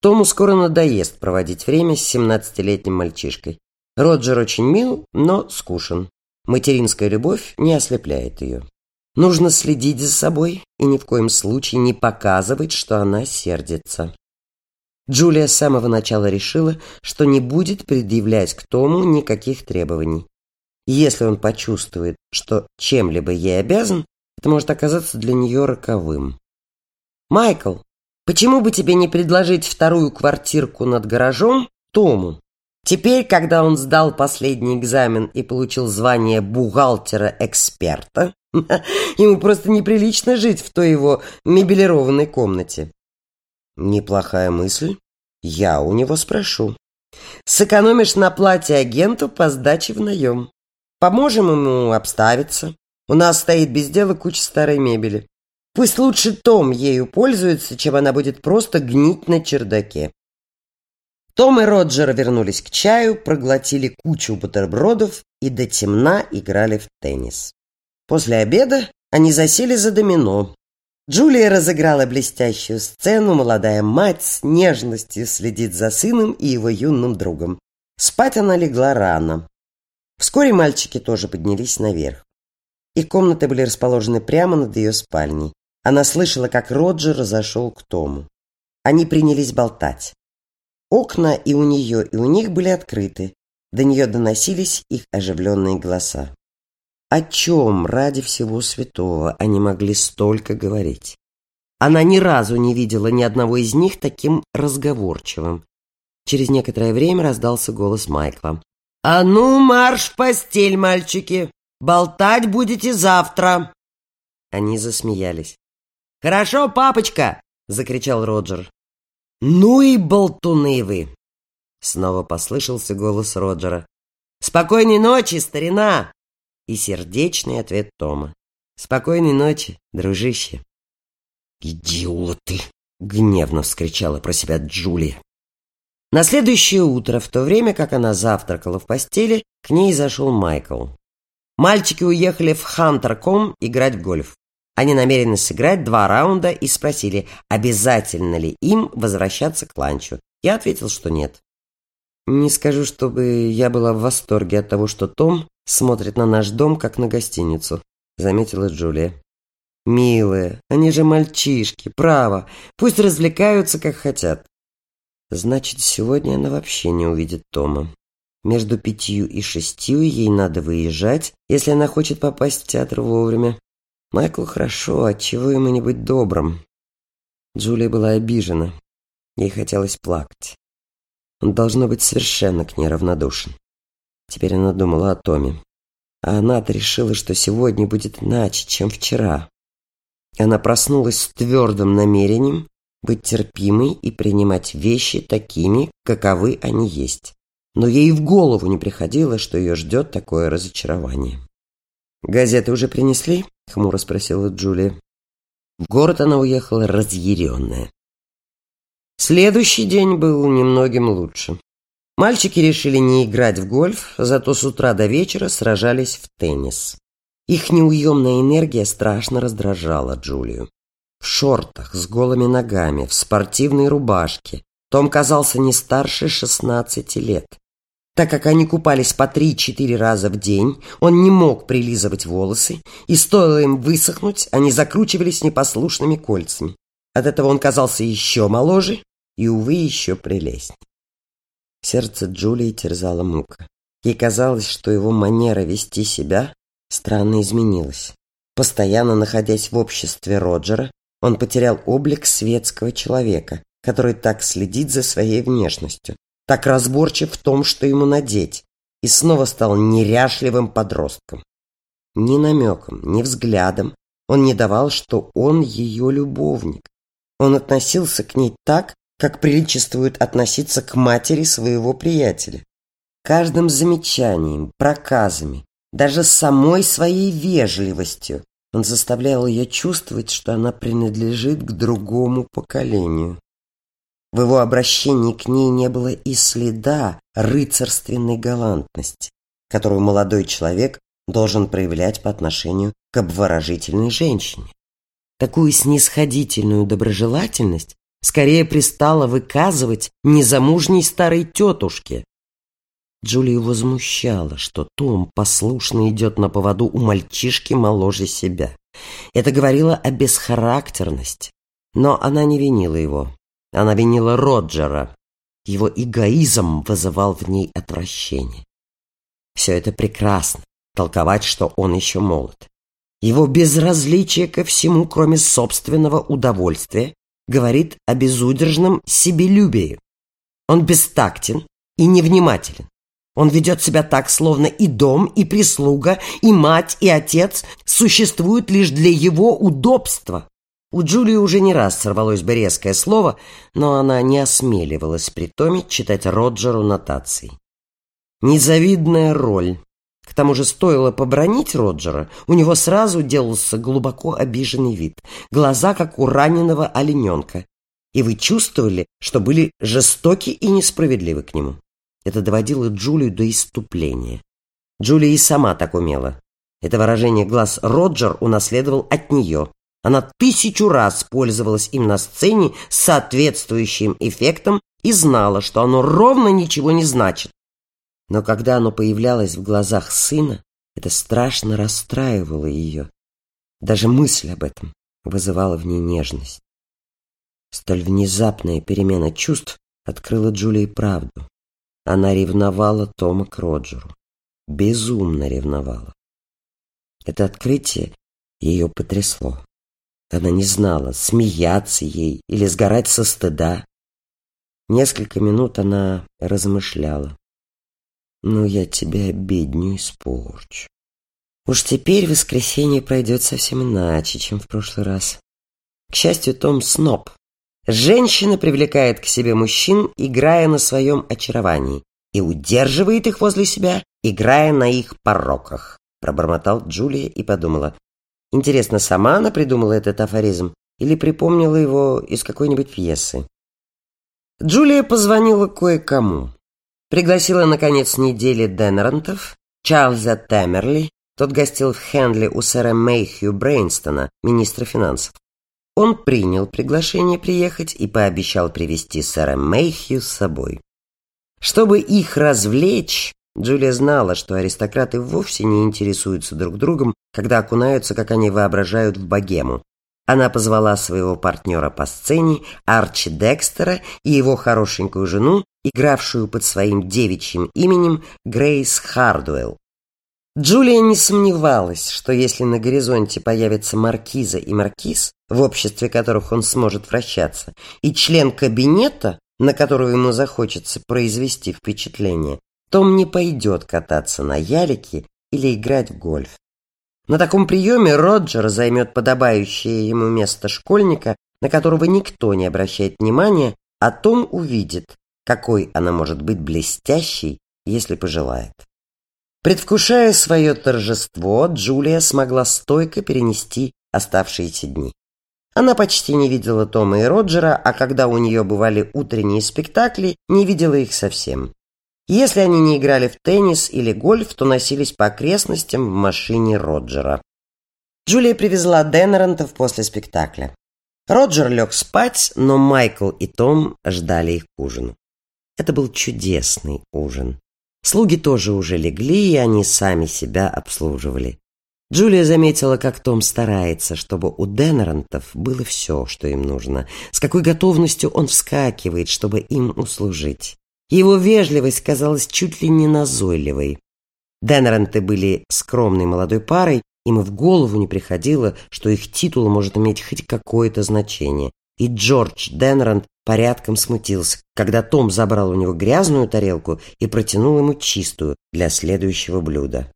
Тому скоро надоест проводить время с семнадцатилетним мальчишкой. Роджер очень мил, но скушен. Материнская любовь не ослепляет ее. Нужно следить за собой и ни в коем случае не показывать, что она сердится. Джулия с самого начала решила, что не будет предъявлять к Тому никаких требований. Если он почувствует, что чем-либо ей обязан, это может оказаться для нее роковым. «Майкл, почему бы тебе не предложить вторую квартирку над гаражом Тому?» Теперь, когда он сдал последний экзамен и получил звание бухгалтера-эксперта, ему просто неприлично жить в той его мебелированной комнате. Неплохая мысль. Я у него спрошу. Сэкономишь на платье агенту по сдаче в наем. Поможем ему обставиться. У нас стоит без дела куча старой мебели. Пусть лучше Том ею пользуется, чем она будет просто гнить на чердаке. Том и Роджер вернулись к чаю, проглотили кучу бутербродов и до темна играли в теннис. После обеда они засели за домино. Джулия разыграла блестящую сцену, молодая мать с нежностью следит за сыном и его юным другом. Спать она легла рано. Вскоре мальчики тоже поднялись наверх. Их комнаты были расположены прямо над ее спальней. Она слышала, как Роджер зашел к Тому. Они принялись болтать. Окна и у нее, и у них были открыты. До нее доносились их оживленные голоса. О чем ради всего святого они могли столько говорить? Она ни разу не видела ни одного из них таким разговорчивым. Через некоторое время раздался голос Майкла. «А ну, марш в постель, мальчики! Болтать будете завтра!» Они засмеялись. «Хорошо, папочка!» — закричал Роджер. «Ну и болтуны вы!» Снова послышался голос Роджера. «Спокойной ночи, старина!» И сердечный ответ Тома. «Спокойной ночи, дружище!» «Идиоты!» — гневно вскричала про себя Джулия. На следующее утро, в то время как она завтракала в постели, к ней зашел Майкл. Мальчики уехали в Хантерком играть в гольф. Они намерены сыграть два раунда и спросили, обязательно ли им возвращаться к ланчу. Я ответил, что нет. Не скажу, чтобы я была в восторге от того, что Том смотрит на наш дом, как на гостиницу, заметила Джулия. Милые, они же мальчишки, право, пусть развлекаются, как хотят. Значит, сегодня она вообще не увидит Тома. Между пятью и шестью ей надо выезжать, если она хочет попасть в театр вовремя. Майклу хорошо, отчего ему не быть добрым? Джулия была обижена. Ей хотелось плакать. Он, должно быть, совершенно к ней равнодушен. Теперь она думала о Томе. А она-то решила, что сегодня будет иначе, чем вчера. Она проснулась с твердым намерением быть терпимой и принимать вещи такими, каковы они есть. Но ей в голову не приходило, что ее ждет такое разочарование. «Газеты уже принесли?» — хмуро спросила Джулия. В город она уехала разъяренная. Следующий день был немногим лучше. Мальчики решили не играть в гольф, зато с утра до вечера сражались в теннис. Их неуемная энергия страшно раздражала Джулию в шортах, с голыми ногами, в спортивной рубашке. Том казался не старше шестнадцати лет. Так как они купались по три-четыре раза в день, он не мог прилизывать волосы, и стоило им высохнуть, они закручивались непослушными кольцами. От этого он казался еще моложе и, увы, еще прелестней. Сердце Джулии терзало мука. Ей казалось, что его манера вести себя странно изменилась. Постоянно находясь в обществе Роджера, он потерял облик светского человека, который так следит за своей внешностью, так разборчив в том, что ему надеть, и снова стал неряшливым подростком. Ни намеком, ни взглядом он не давал, что он ее любовник. Он относился к ней так, как приличествует относиться к матери своего приятеля. Каждым замечанием, проказами, даже самой своей вежливостью он заставлял ее чувствовать, что она принадлежит к другому поколению. В его обращении к ней не было и следа рыцарственной галантности, которую молодой человек должен проявлять по отношению к обворожительной женщине. Такую снисходительную доброжелательность скорее пристало выказывать незамужней старой тетушке, Джулию возмущало, что Том послушно идет на поводу у мальчишки моложе себя. Это говорило о бесхарактерности. Но она не винила его. Она винила Роджера. Его эгоизм вызывал в ней отвращение. Все это прекрасно, толковать, что он еще молод. Его безразличие ко всему, кроме собственного удовольствия, говорит о безудержном себелюбии. Он бестактен и невнимателен. Он ведет себя так, словно и дом, и прислуга, и мать, и отец существуют лишь для его удобства. У Джулии уже не раз сорвалось бы резкое слово, но она не осмеливалась при Томе читать Роджеру нотации. Незавидная роль. К тому же стоило побронить Роджера, у него сразу делался глубоко обиженный вид, глаза, как у раненого олененка, и вы чувствовали, что были жестоки и несправедливы к нему. Это доводило Джулию до иступления. Джулия и сама так умела. Это выражение глаз Роджер унаследовал от нее. Она тысячу раз пользовалась им на сцене с соответствующим эффектом и знала, что оно ровно ничего не значит. Но когда оно появлялось в глазах сына, это страшно расстраивало ее. Даже мысль об этом вызывала в ней нежность. Столь внезапная перемена чувств открыла Джулии правду. Она ревновала Тома к Роджеру. Безумно ревновала. Это открытие ее потрясло. Она не знала, смеяться ей или сгорать со стыда. Несколько минут она размышляла. «Ну, я тебя бедню испорчу. Уж теперь воскресенье пройдет совсем иначе, чем в прошлый раз. К счастью, Том сноб. Женщина привлекает к себе мужчин, играя на своем очаровании, и удерживает их возле себя, играя на их пороках, пробормотал Джулия и подумала. Интересно, сама она придумала этот афоризм или припомнила его из какой-нибудь пьесы? Джулия позвонила кое-кому. Пригласила на конец недели Денрантов, Чарльза Темерли, тот гостил в Хенли у сэра Мэйхью Брейнстона, министра финансов. Он принял приглашение приехать и пообещал привести сэра Мэйхью с собой. Чтобы их развлечь, Джулия знала, что аристократы вовсе не интересуются друг другом, когда окунаются, как они воображают, в богему. Она позвала своего партнера по сцене, Арчи Декстера, и его хорошенькую жену, игравшую под своим девичьим именем Грейс Хардуэлл. Джулия не сомневалась, что если на горизонте появятся маркиза и маркиз, в обществе которых он сможет вращаться, и член кабинета, на которого ему захочется произвести впечатление, том не пойдет кататься на ялике или играть в гольф. На таком приеме Роджер займет подобающее ему место школьника, на которого никто не обращает внимания, а Том увидит, какой она может быть блестящей, если пожелает. Предвкушая свое торжество, Джулия смогла стойко перенести оставшиеся дни. Она почти не видела Тома и Роджера, а когда у нее бывали утренние спектакли, не видела их совсем. Если они не играли в теннис или гольф, то носились по окрестностям в машине Роджера. Джулия привезла Деннерантов после спектакля. Роджер лег спать, но Майкл и Том ждали их к ужину. Это был чудесный ужин. Слуги тоже уже легли, и они сами себя обслуживали. Джулия заметила, как Том старается, чтобы у Денерантов было все, что им нужно, с какой готовностью он вскакивает, чтобы им услужить. Его вежливость казалась чуть ли не назойливой. Денеранты были скромной молодой парой, им и в голову не приходило, что их титул может иметь хоть какое-то значение. И Джордж Денерант порядком смутился, когда Том забрал у него грязную тарелку и протянул ему чистую для следующего блюда.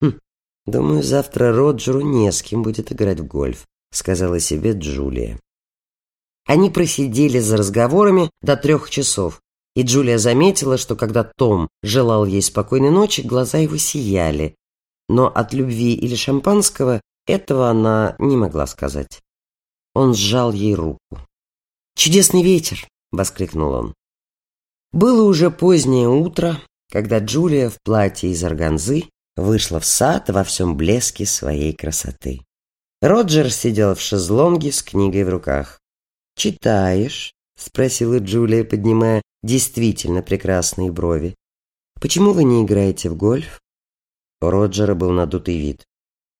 «Хм, думаю, завтра Роджеру не с кем будет играть в гольф», сказала себе Джулия. Они просидели за разговорами до трех часов, и Джулия заметила, что когда Том желал ей спокойной ночи, глаза его сияли, но от любви или шампанского этого она не могла сказать. Он сжал ей руку. «Чудесный ветер!» — воскликнул он. Было уже позднее утро, когда Джулия в платье из органзы вышла в сад во всем блеске своей красоты. Роджер сидел в шезлонге с книгой в руках. «Читаешь?» — спросила Джулия, поднимая действительно прекрасные брови. «Почему вы не играете в гольф?» У Роджера был надутый вид.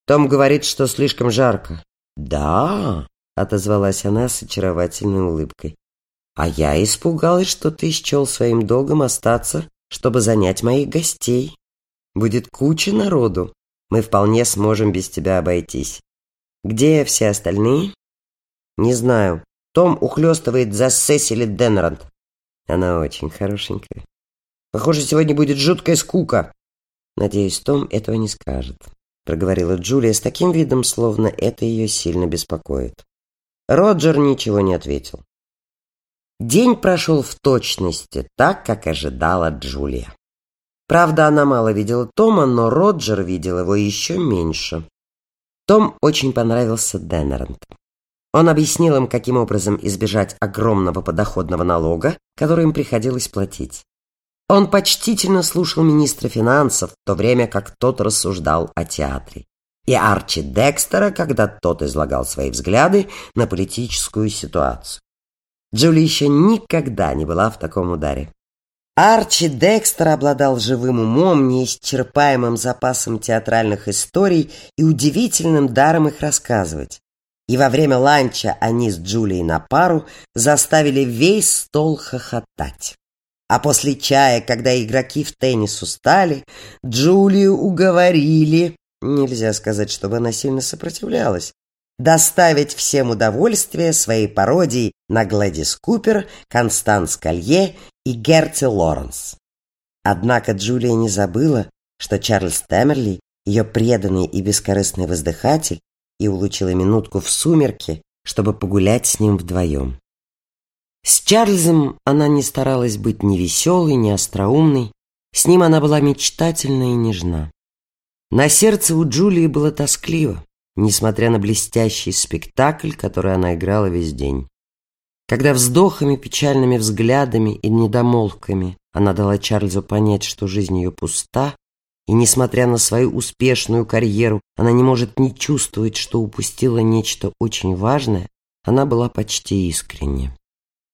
«Том говорит, что слишком жарко». «Да?» — отозвалась она с очаровательной улыбкой. «А я испугалась, что ты счел своим долгом остаться, чтобы занять моих гостей. Будет куча народу. Мы вполне сможем без тебя обойтись. Где все остальные?» «Не знаю. Том ухлёстывает за Сесили Денрант. Она очень хорошенькая. Похоже, сегодня будет жуткая скука. Надеюсь, Том этого не скажет», — проговорила Джулия с таким видом, словно это ее сильно беспокоит. Роджер ничего не ответил. День прошел в точности, так, как ожидала Джулия. Правда, она мало видела Тома, но Роджер видел его еще меньше. Том очень понравился Деннеранту. Он объяснил им, каким образом избежать огромного подоходного налога, который им приходилось платить. Он почтительно слушал министра финансов, в то время как тот рассуждал о театре и Арчи Декстера, когда тот излагал свои взгляды на политическую ситуацию. Джули еще никогда не была в таком ударе. Арчи Декстер обладал живым умом, неисчерпаемым запасом театральных историй и удивительным даром их рассказывать. И во время ланча они с Джулией на пару заставили весь стол хохотать. А после чая, когда игроки в теннис устали, Джулию уговорили Нельзя сказать, чтобы она сильно сопротивлялась. Доставить всем удовольствие своей пародии на Глэдис Купер, Констанс Колье и Герти Лоренс. Однако Джулия не забыла, что Чарльз Темерли ее преданный и бескорыстный воздыхатель, и улучила минутку в сумерки, чтобы погулять с ним вдвоем. С Чарльзом она не старалась быть ни веселой, ни остроумной, с ним она была мечтательна и нежна. На сердце у Джулии было тоскливо, несмотря на блестящий спектакль, который она играла весь день. Когда вздохами, печальными взглядами и недомолвками она дала Чарльзу понять, что жизнь ее пуста, и, несмотря на свою успешную карьеру, она не может не чувствовать, что упустила нечто очень важное, она была почти искренне.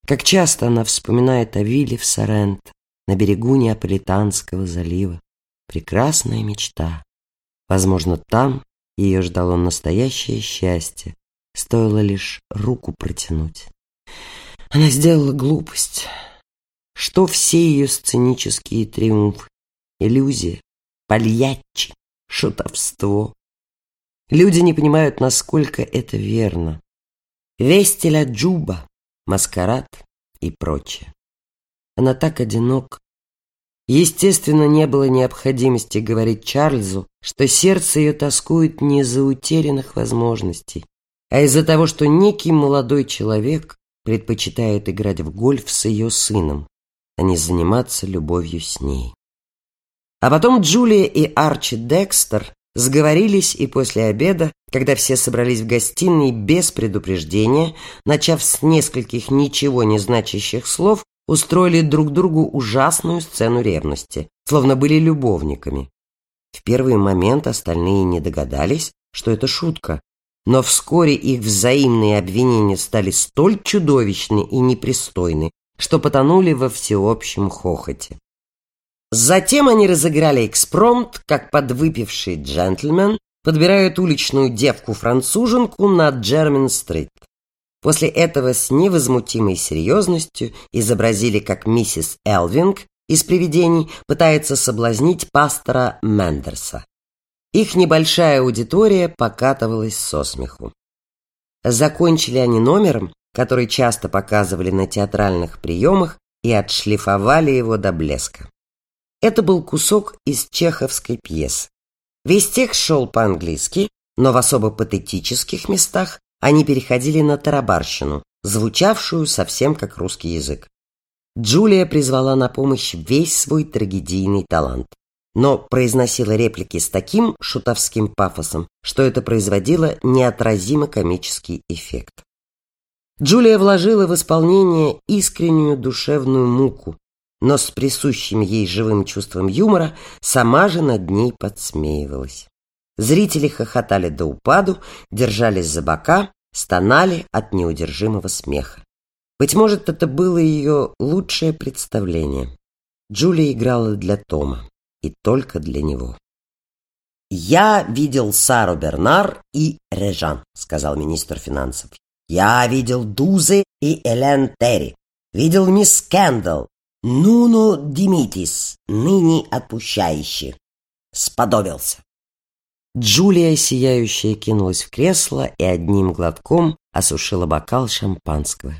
Как часто она вспоминает о вилле в Соренто, на берегу Неаполитанского залива. Прекрасная мечта. Возможно, там ее ждало настоящее счастье. Стоило лишь руку протянуть. Она сделала глупость. Что все ее сценические триумфы? Иллюзия, пальячи, шутовство. Люди не понимают, насколько это верно. Вестеля Джуба, маскарад и прочее. Она так одинока. Естественно, не было необходимости говорить Чарльзу, что сердце ее тоскует не из-за утерянных возможностей, а из-за того, что некий молодой человек предпочитает играть в гольф с ее сыном, а не заниматься любовью с ней. А потом Джулия и Арчи Декстер сговорились и после обеда, когда все собрались в гостиной без предупреждения, начав с нескольких ничего не значащих слов, устроили друг другу ужасную сцену ревности, словно были любовниками. В первый момент остальные не догадались, что это шутка, но вскоре их взаимные обвинения стали столь чудовищны и непристойны, что потонули во всеобщем хохоте. Затем они разыграли экспромт, как подвыпивший джентльмен подбирают уличную девку-француженку на Джермен-стрит. После этого с невозмутимой серьезностью изобразили, как миссис Элвинг из привидений пытается соблазнить пастора Мендерса. Их небольшая аудитория покатывалась со смеху. Закончили они номером, который часто показывали на театральных приемах, и отшлифовали его до блеска. Это был кусок из чеховской пьесы. Весь текст шел по-английски, но в особо патетических местах они переходили на тарабарщину, звучавшую совсем как русский язык. Джулия призвала на помощь весь свой трагедийный талант, но произносила реплики с таким шутовским пафосом, что это производило неотразимо комический эффект. Джулия вложила в исполнение искреннюю душевную муку, но с присущим ей живым чувством юмора сама же над ней подсмеивалась. Зрители хохотали до упаду, держались за бока, стонали от неудержимого смеха. Быть может, это было ее лучшее представление. Джулия играла для Тома, и только для него. «Я видел Сару Бернар и Режан», — сказал министр финансов. «Я видел Дузе и Элен Терри. Видел мисс Кэндалл, Нуно Димитис, ныне отпущающий, сподобился. Джулия, сияющая, кинулась в кресло и одним глотком осушила бокал шампанского.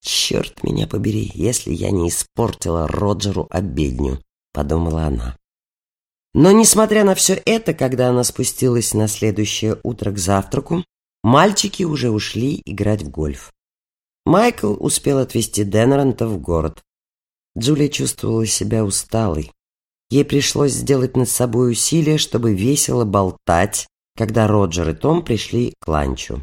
«Черт меня побери, если я не испортила Роджеру обедню», — подумала она. Но, несмотря на все это, когда она спустилась на следующее утро к завтраку, мальчики уже ушли играть в гольф. Майкл успел отвезти Деннеранта в город. Джулия чувствовала себя усталой. Ей пришлось сделать над собой усилие, чтобы весело болтать, когда Роджер и Том пришли к ланчу.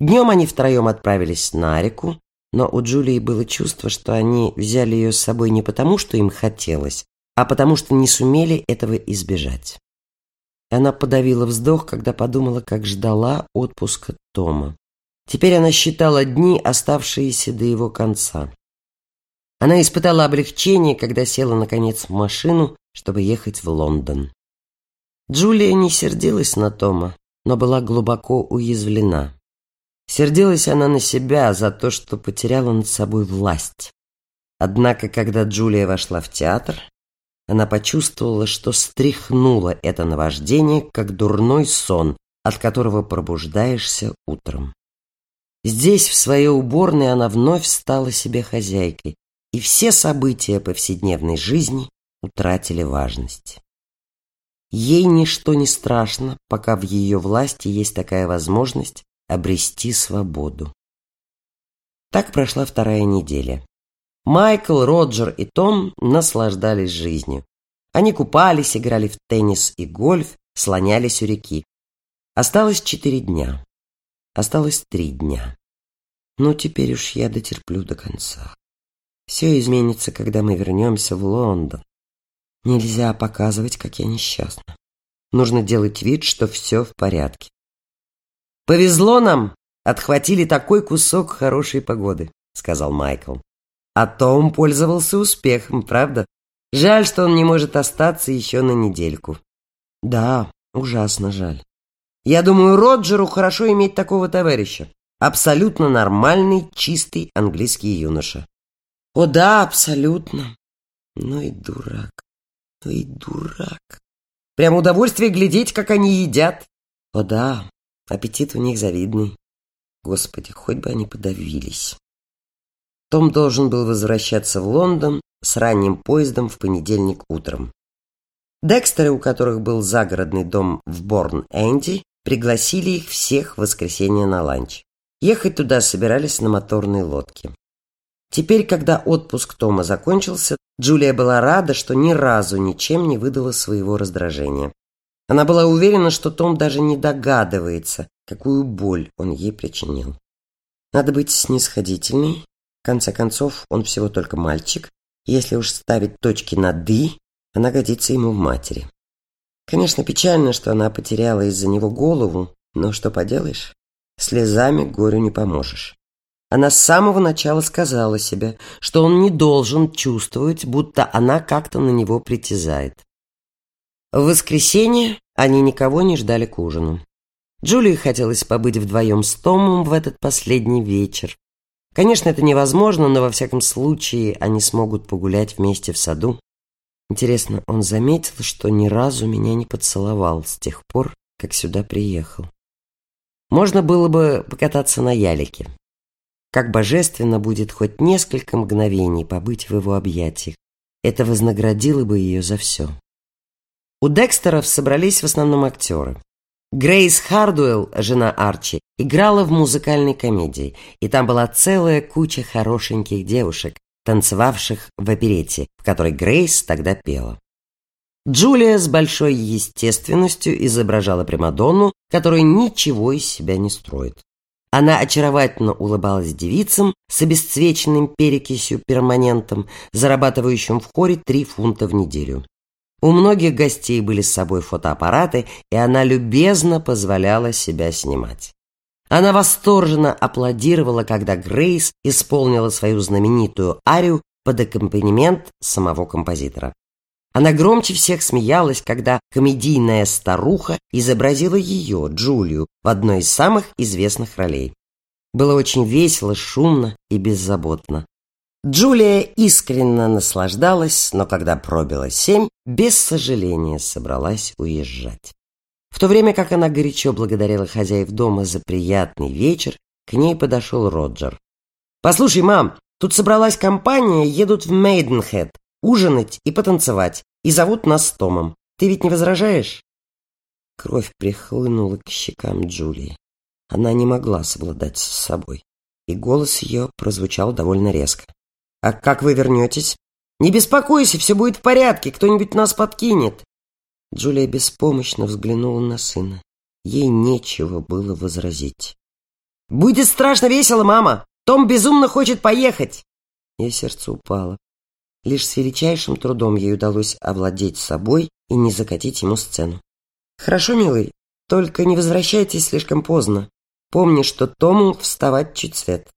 Днем они втроем отправились на реку, но у Джулии было чувство, что они взяли ее с собой не потому, что им хотелось, а потому что не сумели этого избежать. Она подавила вздох, когда подумала, как ждала отпуска Тома. Теперь она считала дни, оставшиеся до его конца. Она испытала облегчение, когда села, наконец, в машину, чтобы ехать в Лондон. Джулия не сердилась на Тома, но была глубоко уязвлена. Сердилась она на себя за то, что потеряла над собой власть. Однако, когда Джулия вошла в театр, она почувствовала, что стряхнула это наваждение, как дурной сон, от которого пробуждаешься утром. Здесь, в своей уборной, она вновь стала себе хозяйкой, и все события повседневной жизни утратили важность. Ей ничто не страшно, пока в ее власти есть такая возможность обрести свободу. Так прошла вторая неделя. Майкл, Роджер и Том наслаждались жизнью. Они купались, играли в теннис и гольф, слонялись у реки. Осталось четыре дня. Осталось три дня. Ну, теперь уж я дотерплю до конца. Все изменится, когда мы вернемся в Лондон. Нельзя показывать, как я несчастна. Нужно делать вид, что все в порядке. Повезло нам, отхватили такой кусок хорошей погоды, сказал Майкл. А Том пользовался успехом, правда? Жаль, что он не может остаться еще на недельку. Да, ужасно жаль. Я думаю, Роджеру хорошо иметь такого товарища. Абсолютно нормальный, чистый английский юноша. О да, абсолютно. Ну и дурак. Ну и дурак. Прям удовольствие глядеть, как они едят. О да, аппетит у них завидный. Господи, хоть бы они подавились. Том должен был возвращаться в Лондон с ранним поездом в понедельник утром. Декстеры, у которых был загородный дом в Борн-Энди, пригласили их всех в воскресенье на ланч. Ехать туда собирались на моторной лодке. Теперь, когда отпуск Тома закончился, Джулия была рада, что ни разу ничем не выдала своего раздражения. Она была уверена, что Том даже не догадывается, какую боль он ей причинил. Надо быть снисходительной. В конце концов, он всего только мальчик. Если уж ставить точки над «и», она годится ему в матери. Конечно, печально, что она потеряла из-за него голову, но что поделаешь, слезами горю не поможешь. Она с самого начала сказала себе, что он не должен чувствовать, будто она как-то на него притязает. В воскресенье они никого не ждали к ужину. Джулии хотелось побыть вдвоем с Томом в этот последний вечер. Конечно, это невозможно, но во всяком случае они смогут погулять вместе в саду. Интересно, он заметил, что ни разу меня не поцеловал с тех пор, как сюда приехал. Можно было бы покататься на ялике. Как божественно будет хоть несколько мгновений побыть в его объятиях. Это вознаградило бы ее за все. У Декстеров собрались в основном актеры. Грейс Хардуэлл, жена Арчи, играла в музыкальной комедии, и там была целая куча хорошеньких девушек, танцевавших в оперете, в которой Грейс тогда пела. Джулия с большой естественностью изображала Примадонну, которая ничего из себя не строит. Она очаровательно улыбалась девицам с обесцвеченным перекисью перманентом, зарабатывающим в хоре три фунта в неделю. У многих гостей были с собой фотоаппараты, и она любезно позволяла себя снимать. Она восторженно аплодировала, когда Грейс исполнила свою знаменитую арию под аккомпанемент самого композитора. Она громче всех смеялась, когда комедийная старуха изобразила ее, Джулию, в одной из самых известных ролей. Было очень весело, шумно и беззаботно. Джулия искренне наслаждалась, но когда пробило семь, без сожаления собралась уезжать. В то время как она горячо благодарила хозяев дома за приятный вечер, к ней подошел Роджер. «Послушай, мам, тут собралась компания, едут в Мейденхед ужинать и потанцевать, и зовут нас с Томом. Ты ведь не возражаешь?» Кровь прихлынула к щекам Джулии. Она не могла совладать с собой, и голос ее прозвучал довольно резко. «А как вы вернетесь?» «Не беспокойся, все будет в порядке, кто-нибудь нас подкинет». Джулия беспомощно взглянула на сына. Ей нечего было возразить. «Будет страшно весело, мама! Том безумно хочет поехать!» Ее сердце упало. Лишь с величайшим трудом ей удалось овладеть собой и не закатить ему сцену. «Хорошо, милый, только не возвращайтесь слишком поздно. Помни, что Тому вставать чуть свет».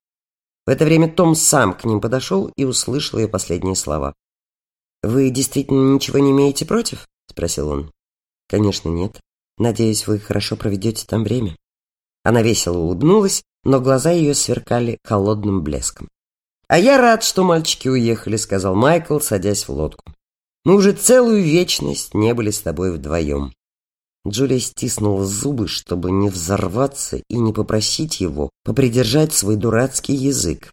В это время Том сам к ним подошел и услышал ее последние слова. «Вы действительно ничего не имеете против?» – спросил он. «Конечно, нет. Надеюсь, вы хорошо проведете там время». Она весело улыбнулась, но глаза ее сверкали холодным блеском. «А я рад, что мальчики уехали», — сказал Майкл, садясь в лодку. «Мы уже целую вечность не были с тобой вдвоем». Джулия стиснула зубы, чтобы не взорваться и не попросить его попридержать свой дурацкий язык.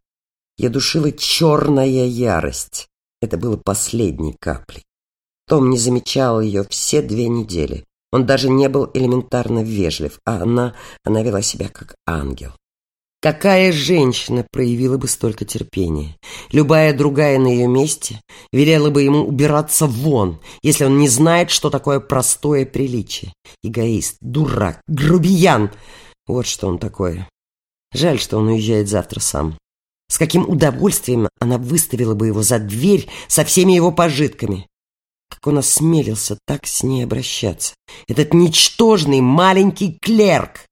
Я душила черная ярость. Это было последней каплей. Том не замечал ее все две недели. Он даже не был элементарно вежлив, а она, она вела себя как ангел. Какая женщина проявила бы столько терпения? Любая другая на ее месте велела бы ему убираться вон, если он не знает, что такое простое приличие. Эгоист, дурак, грубиян. Вот что он такое. Жаль, что он уезжает завтра сам. С каким удовольствием она выставила бы его за дверь со всеми его пожитками. Как он осмелился так с ней обращаться. Этот ничтожный маленький клерк.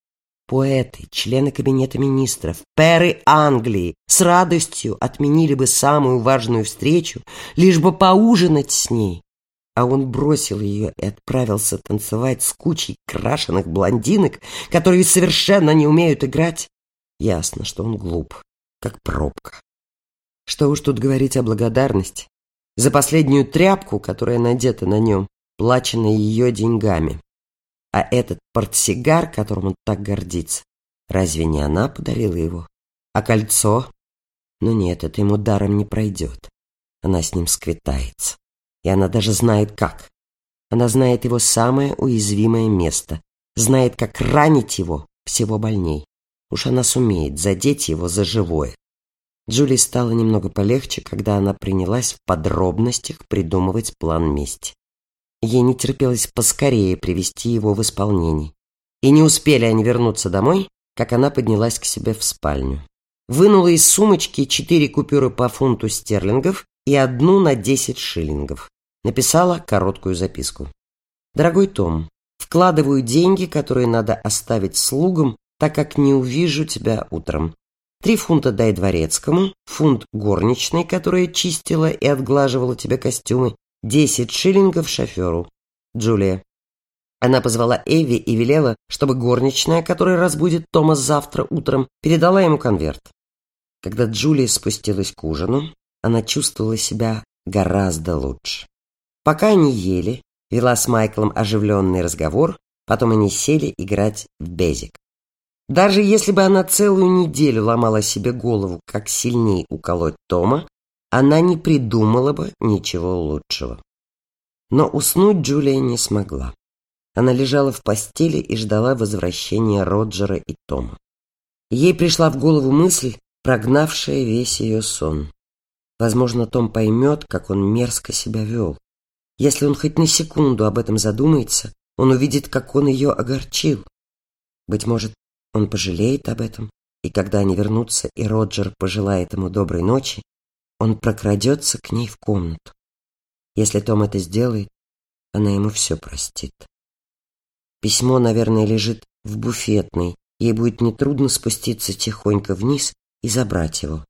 Поэты, члены кабинета министров, пэры Англии с радостью отменили бы самую важную встречу, лишь бы поужинать с ней. А он бросил ее и отправился танцевать с кучей крашеных блондинок, которые совершенно не умеют играть. Ясно, что он глуп, как пробка. Что уж тут говорить о благодарности. За последнюю тряпку, которая надета на нем, плачена ее деньгами. А этот портсигар, которым он так гордится, разве не она подарила его? А кольцо? Ну нет, это ему даром не пройдет. Она с ним сквитается. И она даже знает как. Она знает его самое уязвимое место. Знает, как ранить его всего больней. Уж она сумеет задеть его за живое. Джули стало немного полегче, когда она принялась в подробностях придумывать план мести. Ей не терпелось поскорее привести его в исполнение. И не успели они вернуться домой, как она поднялась к себе в спальню. Вынула из сумочки четыре купюры по фунту стерлингов и одну на десять шиллингов. Написала короткую записку. «Дорогой Том, вкладываю деньги, которые надо оставить слугам, так как не увижу тебя утром. Три фунта дай дворецкому, фунт горничной, которая чистила и отглаживала тебе костюмы, Десять шиллингов шоферу. Джулия. Она позвала Эви и велела, чтобы горничная, которая разбудит Тома завтра утром, передала ему конверт. Когда Джулия спустилась к ужину, она чувствовала себя гораздо лучше. Пока они ели, вела с Майклом оживленный разговор, потом они сели играть в безик. Даже если бы она целую неделю ломала себе голову, как сильней уколоть Тома, она не придумала бы ничего лучшего. Но уснуть Джулия не смогла. Она лежала в постели и ждала возвращения Роджера и Тома. Ей пришла в голову мысль, прогнавшая весь ее сон. Возможно, Том поймет, как он мерзко себя вел. Если он хоть на секунду об этом задумается, он увидит, как он ее огорчил. Быть может, он пожалеет об этом, и когда они вернутся, и Роджер пожелает ему доброй ночи, он прокрадется к ней в комнату. Если Том это сделает, она ему все простит. Письмо, наверное, лежит в буфетной. Ей будет нетрудно спуститься тихонько вниз и забрать его.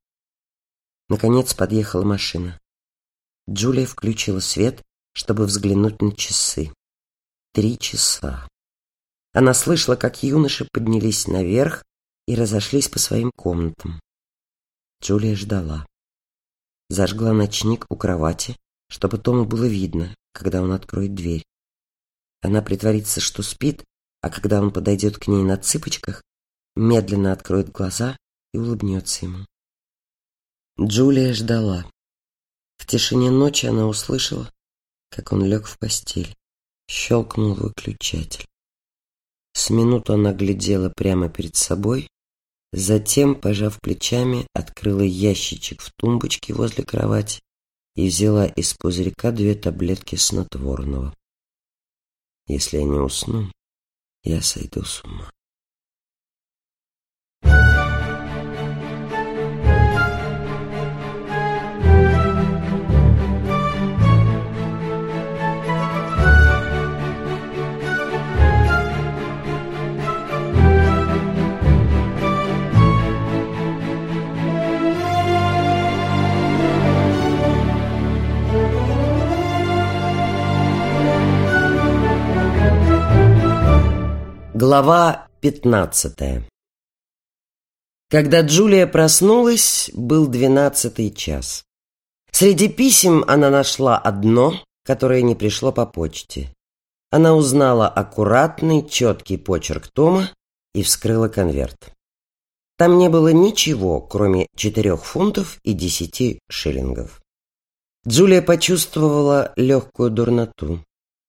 Наконец подъехала машина. Джулия включила свет, чтобы взглянуть на часы. Три часа. Она слышала, как юноши поднялись наверх и разошлись по своим комнатам. Джулия ждала зажгла ночник у кровати, чтобы Тому было видно, когда он откроет дверь. Она притворится, что спит, а когда он подойдет к ней на цыпочках, медленно откроет глаза и улыбнется ему. Джулия ждала. В тишине ночи она услышала, как он лег в постель. Щелкнул выключатель. С минуту она глядела прямо перед собой, Затем, пожав плечами, открыла ящичек в тумбочке возле кровати и взяла из пузырька две таблетки снотворного. Если я не усну, я сойду с ума. Глава пятнадцатая Когда Джулия проснулась, был двенадцатый час. Среди писем она нашла одно, которое не пришло по почте. Она узнала аккуратный, четкий почерк Тома и вскрыла конверт. Там не было ничего, кроме четырех фунтов и десяти шиллингов. Джулия почувствовала легкую дурноту.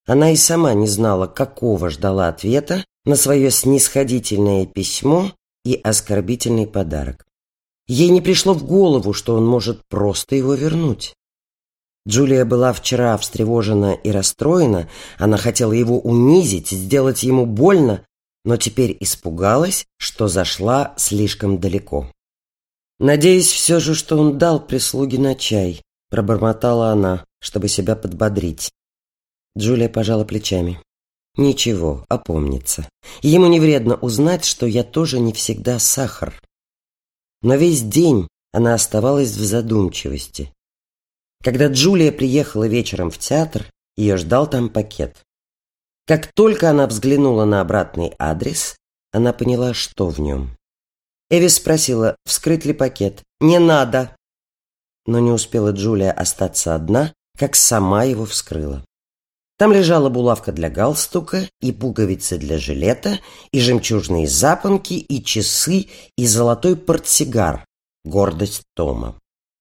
Она и сама не знала, какого ждала ответа на свое снисходительное письмо и оскорбительный подарок. Ей не пришло в голову, что он может просто его вернуть. Джулия была вчера встревожена и расстроена, она хотела его унизить, сделать ему больно, но теперь испугалась, что зашла слишком далеко. «Надеюсь все же, что он дал прислуге на чай», — пробормотала она, чтобы себя подбодрить. Джулия пожала плечами. «Ничего, опомнится. Ему не вредно узнать, что я тоже не всегда сахар». Но весь день она оставалась в задумчивости. Когда Джулия приехала вечером в театр, ее ждал там пакет. Как только она взглянула на обратный адрес, она поняла, что в нем. Эви спросила, вскрыть ли пакет. «Не надо!» Но не успела Джулия остаться одна, как сама его вскрыла. Там лежала булавка для галстука, и пуговицы для жилета, и жемчужные запонки, и часы, и золотой портсигар. Гордость Тома.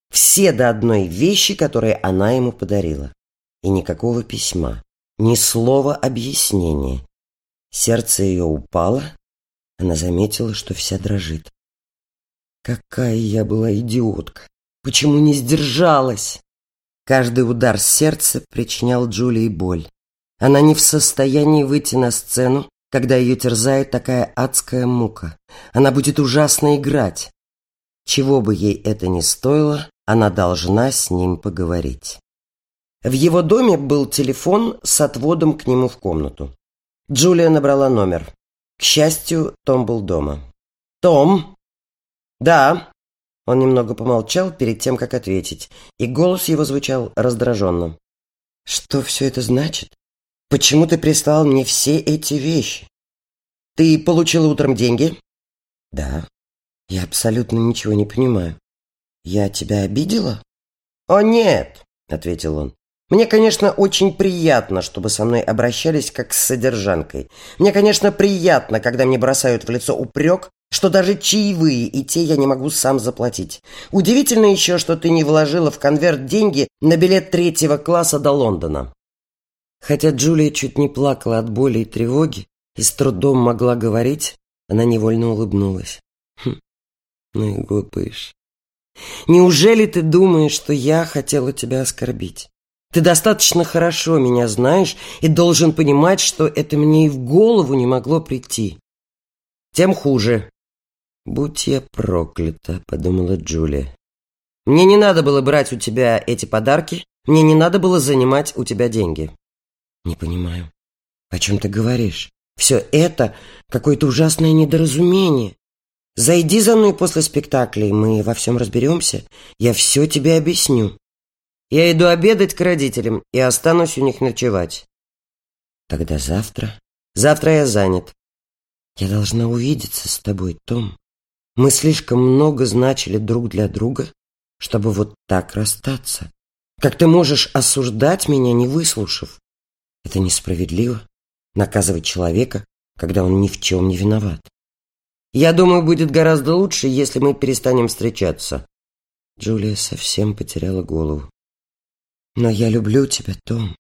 Все до одной вещи, которые она ему подарила. И никакого письма, ни слова объяснения. Сердце ее упало, она заметила, что вся дрожит. Какая я была идиотка! Почему не сдержалась? Каждый удар сердца причинял Джулии боль. Она не в состоянии выйти на сцену, когда ее терзает такая адская мука. Она будет ужасно играть. Чего бы ей это ни стоило, она должна с ним поговорить. В его доме был телефон с отводом к нему в комнату. Джулия набрала номер. К счастью, Том был дома. «Том?» «Да». Он немного помолчал перед тем, как ответить, и голос его звучал раздраженно. «Что все это значит? Почему ты прислал мне все эти вещи? Ты получила утром деньги?» «Да». «Я абсолютно ничего не понимаю. Я тебя обидела?» «О, нет», — ответил он. Мне, конечно, очень приятно, чтобы со мной обращались как с содержанкой. Мне, конечно, приятно, когда мне бросают в лицо упрек, что даже чаевые и те я не могу сам заплатить. Удивительно еще, что ты не вложила в конверт деньги на билет третьего класса до Лондона. Хотя Джулия чуть не плакала от боли и тревоги и с трудом могла говорить, она невольно улыбнулась. Хм, ну и глупыш. Неужели ты думаешь, что я хотела тебя оскорбить? Ты достаточно хорошо меня знаешь и должен понимать, что это мне и в голову не могло прийти. Тем хуже. Будь я проклята, подумала Джулия. Мне не надо было брать у тебя эти подарки, мне не надо было занимать у тебя деньги. Не понимаю. О чем ты говоришь? Все это какое-то ужасное недоразумение. Зайди за мной после спектакля, и мы во всем разберемся. Я все тебе объясню. Я иду обедать к родителям и останусь у них ночевать. Тогда завтра? Завтра я занят. Я должна увидеться с тобой, Том. Мы слишком много значили друг для друга, чтобы вот так расстаться. Как ты можешь осуждать меня, не выслушав? Это несправедливо. Наказывать человека, когда он ни в чем не виноват. Я думаю, будет гораздо лучше, если мы перестанем встречаться. Джулия совсем потеряла голову. Но я люблю тебя, Том.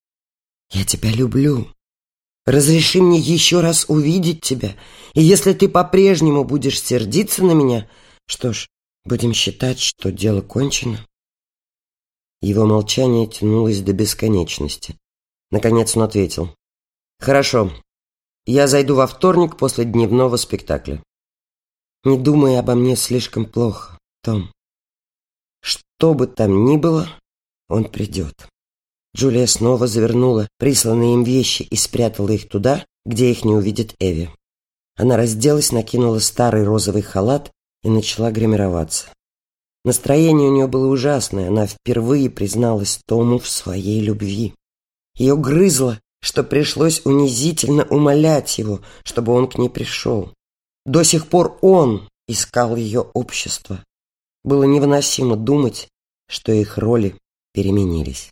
Я тебя люблю. Разреши мне еще раз увидеть тебя, и если ты по-прежнему будешь сердиться на меня, что ж, будем считать, что дело кончено. Его молчание тянулось до бесконечности. Наконец он ответил. «Хорошо. Я зайду во вторник после дневного спектакля. Не думай обо мне слишком плохо, Том. Что бы там ни было, он придет. Джулия снова завернула присланные им вещи и спрятала их туда, где их не увидит Эви. Она разделась, накинула старый розовый халат и начала гримироваться. Настроение у нее было ужасное, она впервые призналась Тому в своей любви. Ее грызло, что пришлось унизительно умолять его, чтобы он к ней пришел. До сих пор он искал ее общество. Было невыносимо думать, что их роли переменились.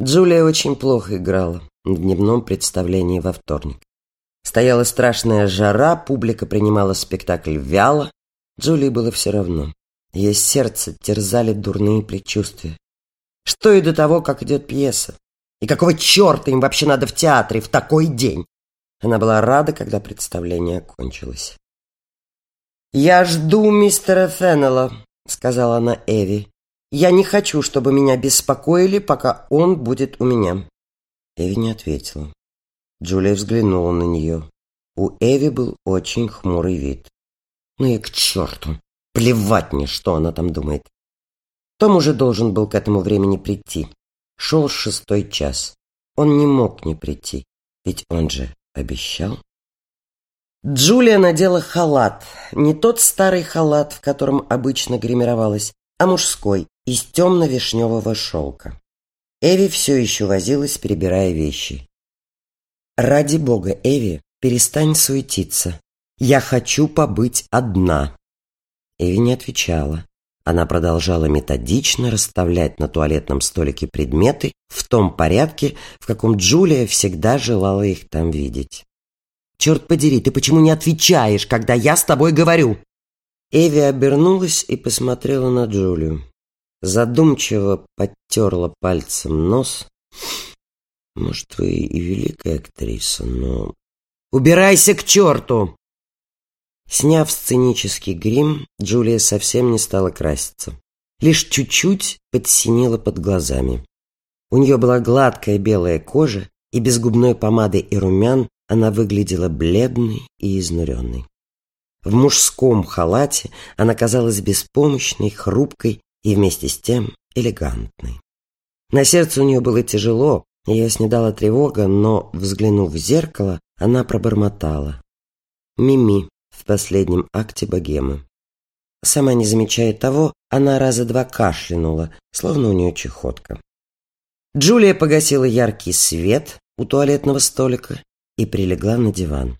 Джулия очень плохо играла на дневном представлении во вторник. Стояла страшная жара, публика принимала спектакль вяло. Джулии было все равно. Ее сердце терзали дурные предчувствия. Что и до того, как идет пьеса. И какого черта им вообще надо в театре в такой день? Она была рада, когда представление окончилось. «Я жду мистера Феннелла», — сказала она Эви. «Я не хочу, чтобы меня беспокоили, пока он будет у меня». Эви не ответила. Джулия взглянула на нее. У Эви был очень хмурый вид. Ну и к черту! Плевать мне, что она там думает. Том уже должен был к этому времени прийти. Шел шестой час. Он не мог не прийти, ведь он же обещал. Джулия надела халат. Не тот старый халат, в котором обычно гримировалась, а мужской, из темно-вишневого шелка. Эви все еще возилась, перебирая вещи. «Ради бога, Эви, перестань суетиться. Я хочу побыть одна». Эви не отвечала. Она продолжала методично расставлять на туалетном столике предметы в том порядке, в каком Джулия всегда желала их там видеть. «Черт подери, ты почему не отвечаешь, когда я с тобой говорю?» Эви обернулась и посмотрела на Джулию. Задумчиво подтерла пальцем нос. «Может, вы и великая актриса, но...» «Убирайся к черту!» Сняв сценический грим, Джулия совсем не стала краситься. Лишь чуть-чуть подсинила под глазами. У нее была гладкая белая кожа, и без губной помады и румян она выглядела бледной и изнуренной. В мужском халате она казалась беспомощной, хрупкой и вместе с тем элегантной. На сердце у нее было тяжело, ее снедала тревога, но, взглянув в зеркало, она пробормотала. «Мими, в последнем акте богемы. Сама не замечая того, она раза два кашлянула, словно у нее чехотка. Джулия погасила яркий свет у туалетного столика и прилегла на диван.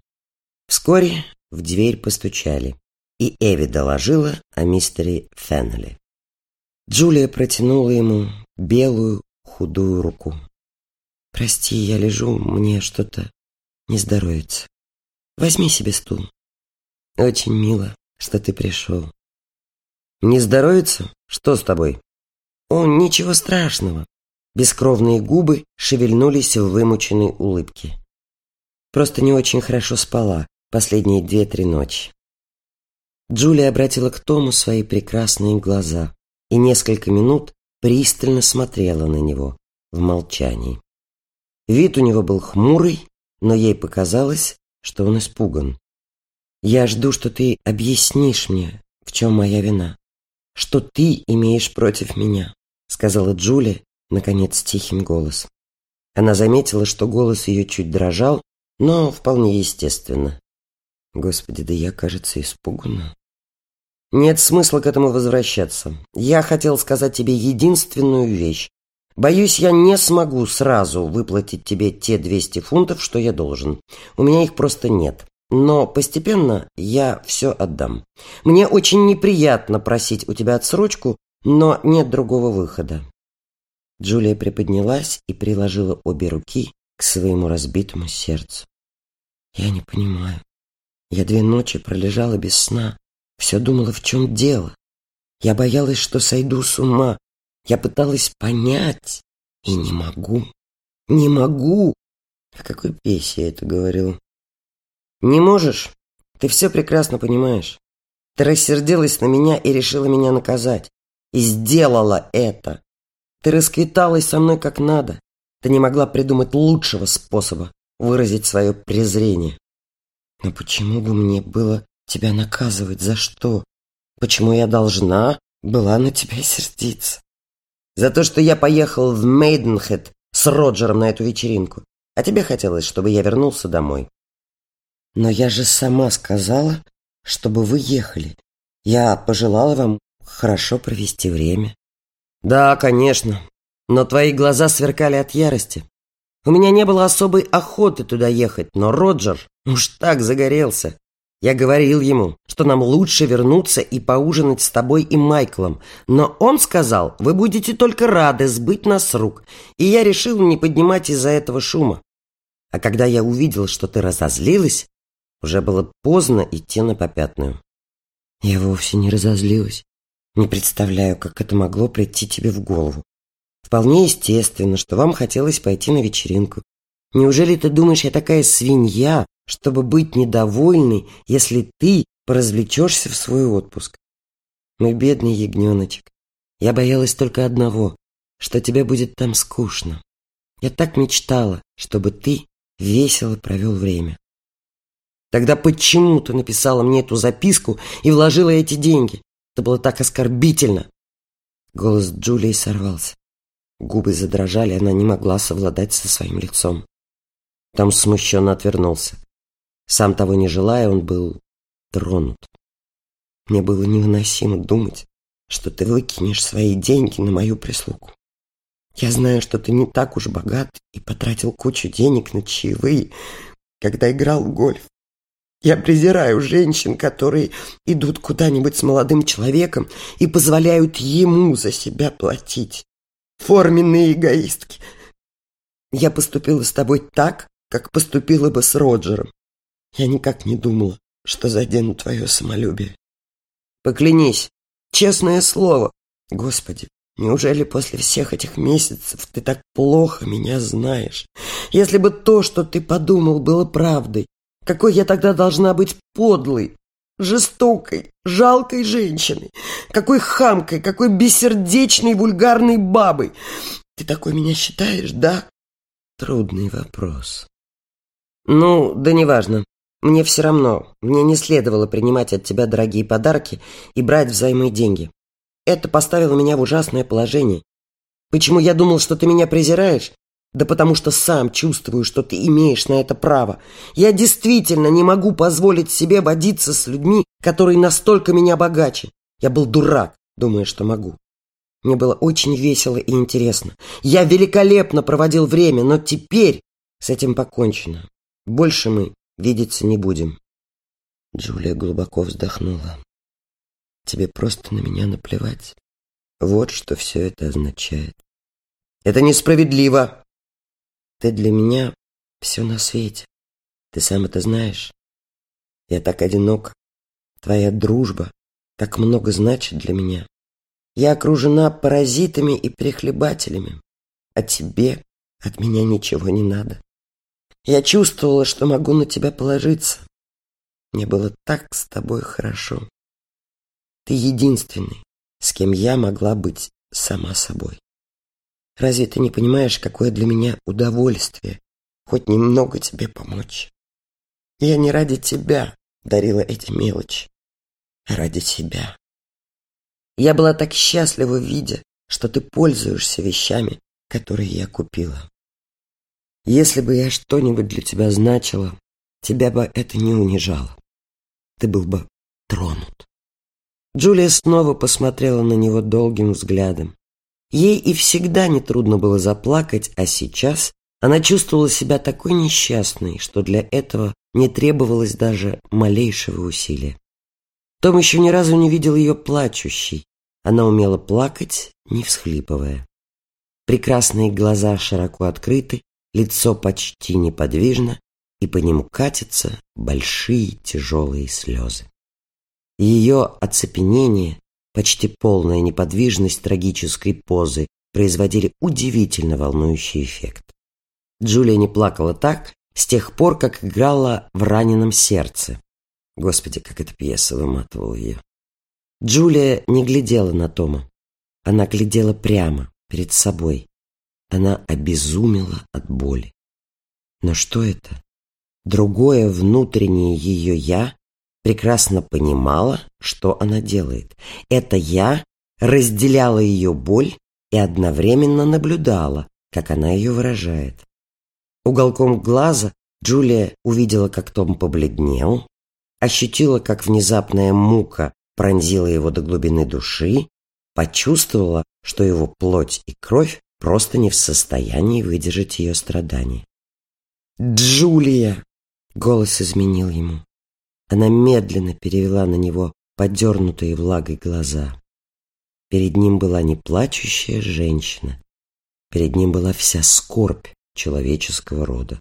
Вскоре в дверь постучали, и Эви доложила о мистере Феннеле. Джулия протянула ему белую худую руку. «Прости, я лежу, мне что-то не здоровится. Возьми себе стул». Очень мило, что ты пришел. Не здоровится? Что с тобой? О, ничего страшного. Бескровные губы шевельнулись в вымученной улыбке. Просто не очень хорошо спала последние две-три ночи. Джулия обратила к Тому свои прекрасные глаза и несколько минут пристально смотрела на него в молчании. Вид у него был хмурый, но ей показалось, что он испуган. Я жду, что ты объяснишь мне, в чем моя вина. Что ты имеешь против меня, сказала Джулия, наконец, тихим голосом. Она заметила, что голос ее чуть дрожал, но вполне естественно. Господи, да я, кажется, испугана. Нет смысла к этому возвращаться. Я хотел сказать тебе единственную вещь. Боюсь, я не смогу сразу выплатить тебе те 200 фунтов, что я должен. У меня их просто нет. Но постепенно я все отдам. Мне очень неприятно просить у тебя отсрочку, но нет другого выхода. Джулия приподнялась и приложила обе руки к своему разбитому сердцу. Я не понимаю. Я две ночи пролежала без сна. Все думала, в чем дело. Я боялась, что сойду с ума. Я пыталась понять. И не могу. Не могу. В какой песне я это говорил? Не можешь? Ты все прекрасно понимаешь. Ты рассердилась на меня и решила меня наказать. И сделала это. Ты расквиталась со мной как надо. Ты не могла придумать лучшего способа выразить свое презрение. Но почему бы мне было тебя наказывать? За что? Почему я должна была на тебя сердиться? За то, что я поехал в Мейденхед с Роджером на эту вечеринку. А тебе хотелось, чтобы я вернулся домой. Но я же сама сказала, чтобы вы ехали. Я пожелала вам хорошо провести время. Да, конечно. Но твои глаза сверкали от ярости. У меня не было особой охоты туда ехать, но Роджер уж так загорелся. Я говорил ему, что нам лучше вернуться и поужинать с тобой и Майклом, но он сказал, вы будете только рады сбыть нас с рук, и я решил не поднимать из-за этого шума. А когда я увидел, что ты разозлилась, уже было поздно идти на попятную. Я вовсе не разозлилась. Не представляю, как это могло прийти тебе в голову. Вполне естественно, что вам хотелось пойти на вечеринку. Неужели ты думаешь, я такая свинья, чтобы быть недовольной, если ты поразвлечешься в свой отпуск? Мой бедный ягненочек, я боялась только одного, что тебе будет там скучно. Я так мечтала, чтобы ты весело провел время. Тогда почему ты написала мне эту записку и вложила эти деньги? Это было так оскорбительно. Голос Джулии сорвался. Губы задрожали, она не могла совладать со своим лицом. Том смущенно отвернулся. Сам того не желая, он был тронут. Мне было невыносимо думать, что ты выкинешь свои деньги на мою прислугу. Я знаю, что ты не так уж богат и потратил кучу денег на чаевые, когда играл в гольф. Я презираю женщин, которые идут куда-нибудь с молодым человеком и позволяют ему за себя платить. Форменные эгоистки. Я поступила с тобой так, как поступила бы с Роджером. Я никак не думала, что задену твое самолюбие. Поклянись, честное слово. Господи, неужели после всех этих месяцев ты так плохо меня знаешь? Если бы то, что ты подумал, было правдой, какой я тогда должна быть подлой, жестокой, жалкой женщиной? Какой хамкой, какой бессердечной, вульгарной бабой? Ты такой меня считаешь, да? Трудный вопрос. Ну, да неважно. Мне все равно. Мне не следовало принимать от тебя дорогие подарки и брать взаймы деньги. Это поставило меня в ужасное положение. Почему я думал, что ты меня презираешь? Да потому что сам чувствую, что ты имеешь на это право. Я действительно не могу позволить себе водиться с людьми, которые настолько меня богаче. Я был дурак, думая, что могу. Мне было очень весело и интересно. Я великолепно проводил время, но теперь с этим покончено. Больше мы видеться не будем. Джулия глубоко вздохнула. Тебе просто на меня наплевать. Вот что все это означает. Это несправедливо, ты для меня все на свете. Ты сам это знаешь. Я так одинок. Твоя дружба так много значит для меня. Я окружена паразитами и прихлебателями. А тебе от меня ничего не надо. Я чувствовала, что могу на тебя положиться. Мне было так с тобой хорошо. Ты единственный, с кем я могла быть сама собой. Разве ты не понимаешь, какое для меня удовольствие хоть немного тебе помочь? Я не ради тебя дарила эти мелочи, а ради себя. Я была так счастлива, видя, что ты пользуешься вещами, которые я купила. Если бы я что-нибудь для тебя значила, тебя бы это не унижало. Ты был бы тронут. Джулия снова посмотрела на него долгим взглядом. Ей и всегда нетрудно было заплакать, а сейчас она чувствовала себя такой несчастной, что для этого не требовалось даже малейшего усилия. Том еще ни разу не видел ее плачущей. Она умела плакать, не всхлипывая. Прекрасные глаза широко открыты, лицо почти неподвижно, и по нему катятся большие тяжелые слезы. Ее оцепенение почти полная неподвижность трагической позы производили удивительно волнующий эффект. Джулия не плакала так с тех пор, как играла в раненом сердце. Господи, как эта пьеса выматывала ее. Джулия не глядела на Тома. Она глядела прямо, перед собой. Она обезумела от боли. Но что это? Другое внутреннее ее «я» прекрасно понимала, что она делает. Это я разделяла ее боль и одновременно наблюдала, как она ее выражает. Уголком глаза Джулия увидела, как Том побледнел, ощутила, как внезапная мука пронзила его до глубины души, почувствовала, что его плоть и кровь просто не в состоянии выдержать ее страдания. «Джулия!» — голос изменил ему. Она медленно перевела на него подернутые влагой глаза. Перед ним была не плачущая женщина. Перед ним была вся скорбь человеческого рода.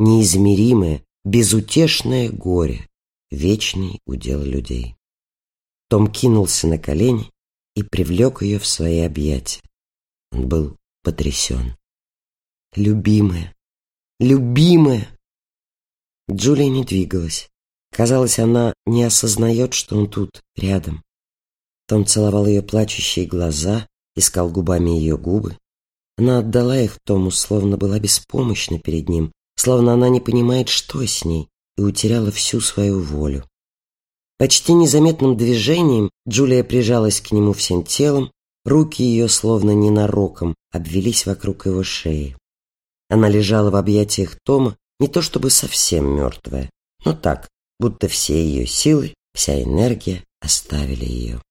Неизмеримое, безутешное горе, вечный удел людей. Том кинулся на колени и привлек ее в свои объятия. Он был потрясен. «Любимая! Любимая!» Джулия не двигалась. Казалось, она не осознает, что он тут, рядом. Том целовал ее плачущие глаза, искал губами ее губы. Она отдала их Тому, словно была беспомощна перед ним, словно она не понимает, что с ней, и утеряла всю свою волю. Почти незаметным движением Джулия прижалась к нему всем телом, руки ее, словно ненароком, обвелись вокруг его шеи. Она лежала в объятиях Тома, не то чтобы совсем мертвая, но так, будто все ее силы, вся энергия оставили ее.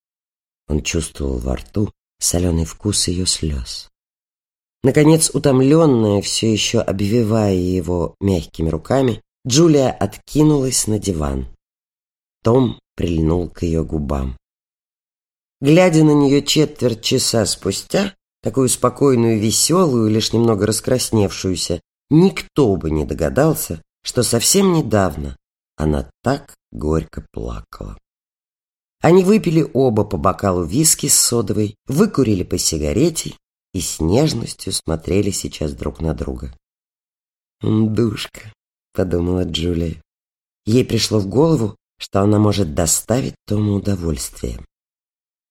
Он чувствовал во рту соленый вкус ее слез. Наконец, утомленная, все еще обвивая его мягкими руками, Джулия откинулась на диван. Том прильнул к ее губам. Глядя на нее четверть часа спустя, такую спокойную, веселую, лишь немного раскрасневшуюся, никто бы не догадался, что совсем недавно она так горько плакала. Они выпили оба по бокалу виски с содовой, выкурили по сигарете и с нежностью смотрели сейчас друг на друга. «Душка», — подумала Джулия. Ей пришло в голову, что она может доставить Тому удовольствие.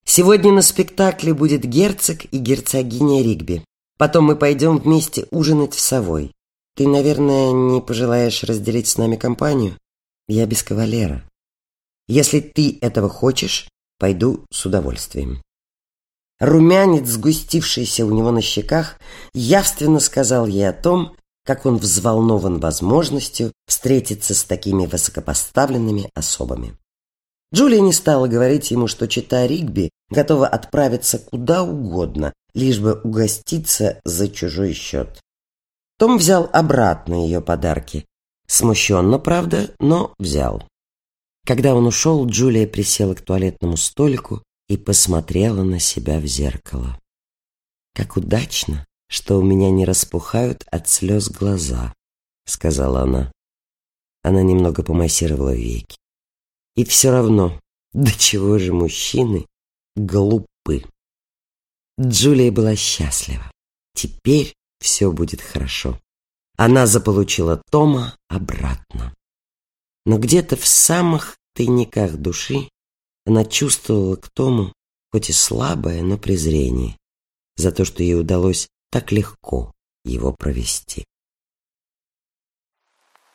«Сегодня на спектакле будет герцог и герцогиня Ригби. Потом мы пойдем вместе ужинать в Совой. Ты, наверное, не пожелаешь разделить с нами компанию?» Я без кавалера. Если ты этого хочешь, пойду с удовольствием. Румянец, сгустившийся у него на щеках, явственно сказал ей о том, как он взволнован возможностью встретиться с такими высокопоставленными особами. Джулия не стала говорить ему, что чита Ригби готова отправиться куда угодно, лишь бы угоститься за чужой счет. Том взял обратно ее подарки, Смущенно, правда, но взял. Когда он ушел, Джулия присела к туалетному столику и посмотрела на себя в зеркало. «Как удачно, что у меня не распухают от слез глаза», — сказала она. Она немного помассировала веки. «И все равно, до чего же мужчины глупы?» Джулия была счастлива. Теперь все будет хорошо она заполучила Тома обратно. Но где-то в самых тайниках души она чувствовала к Тому хоть и слабое, но презрение за то, что ей удалось так легко его провести.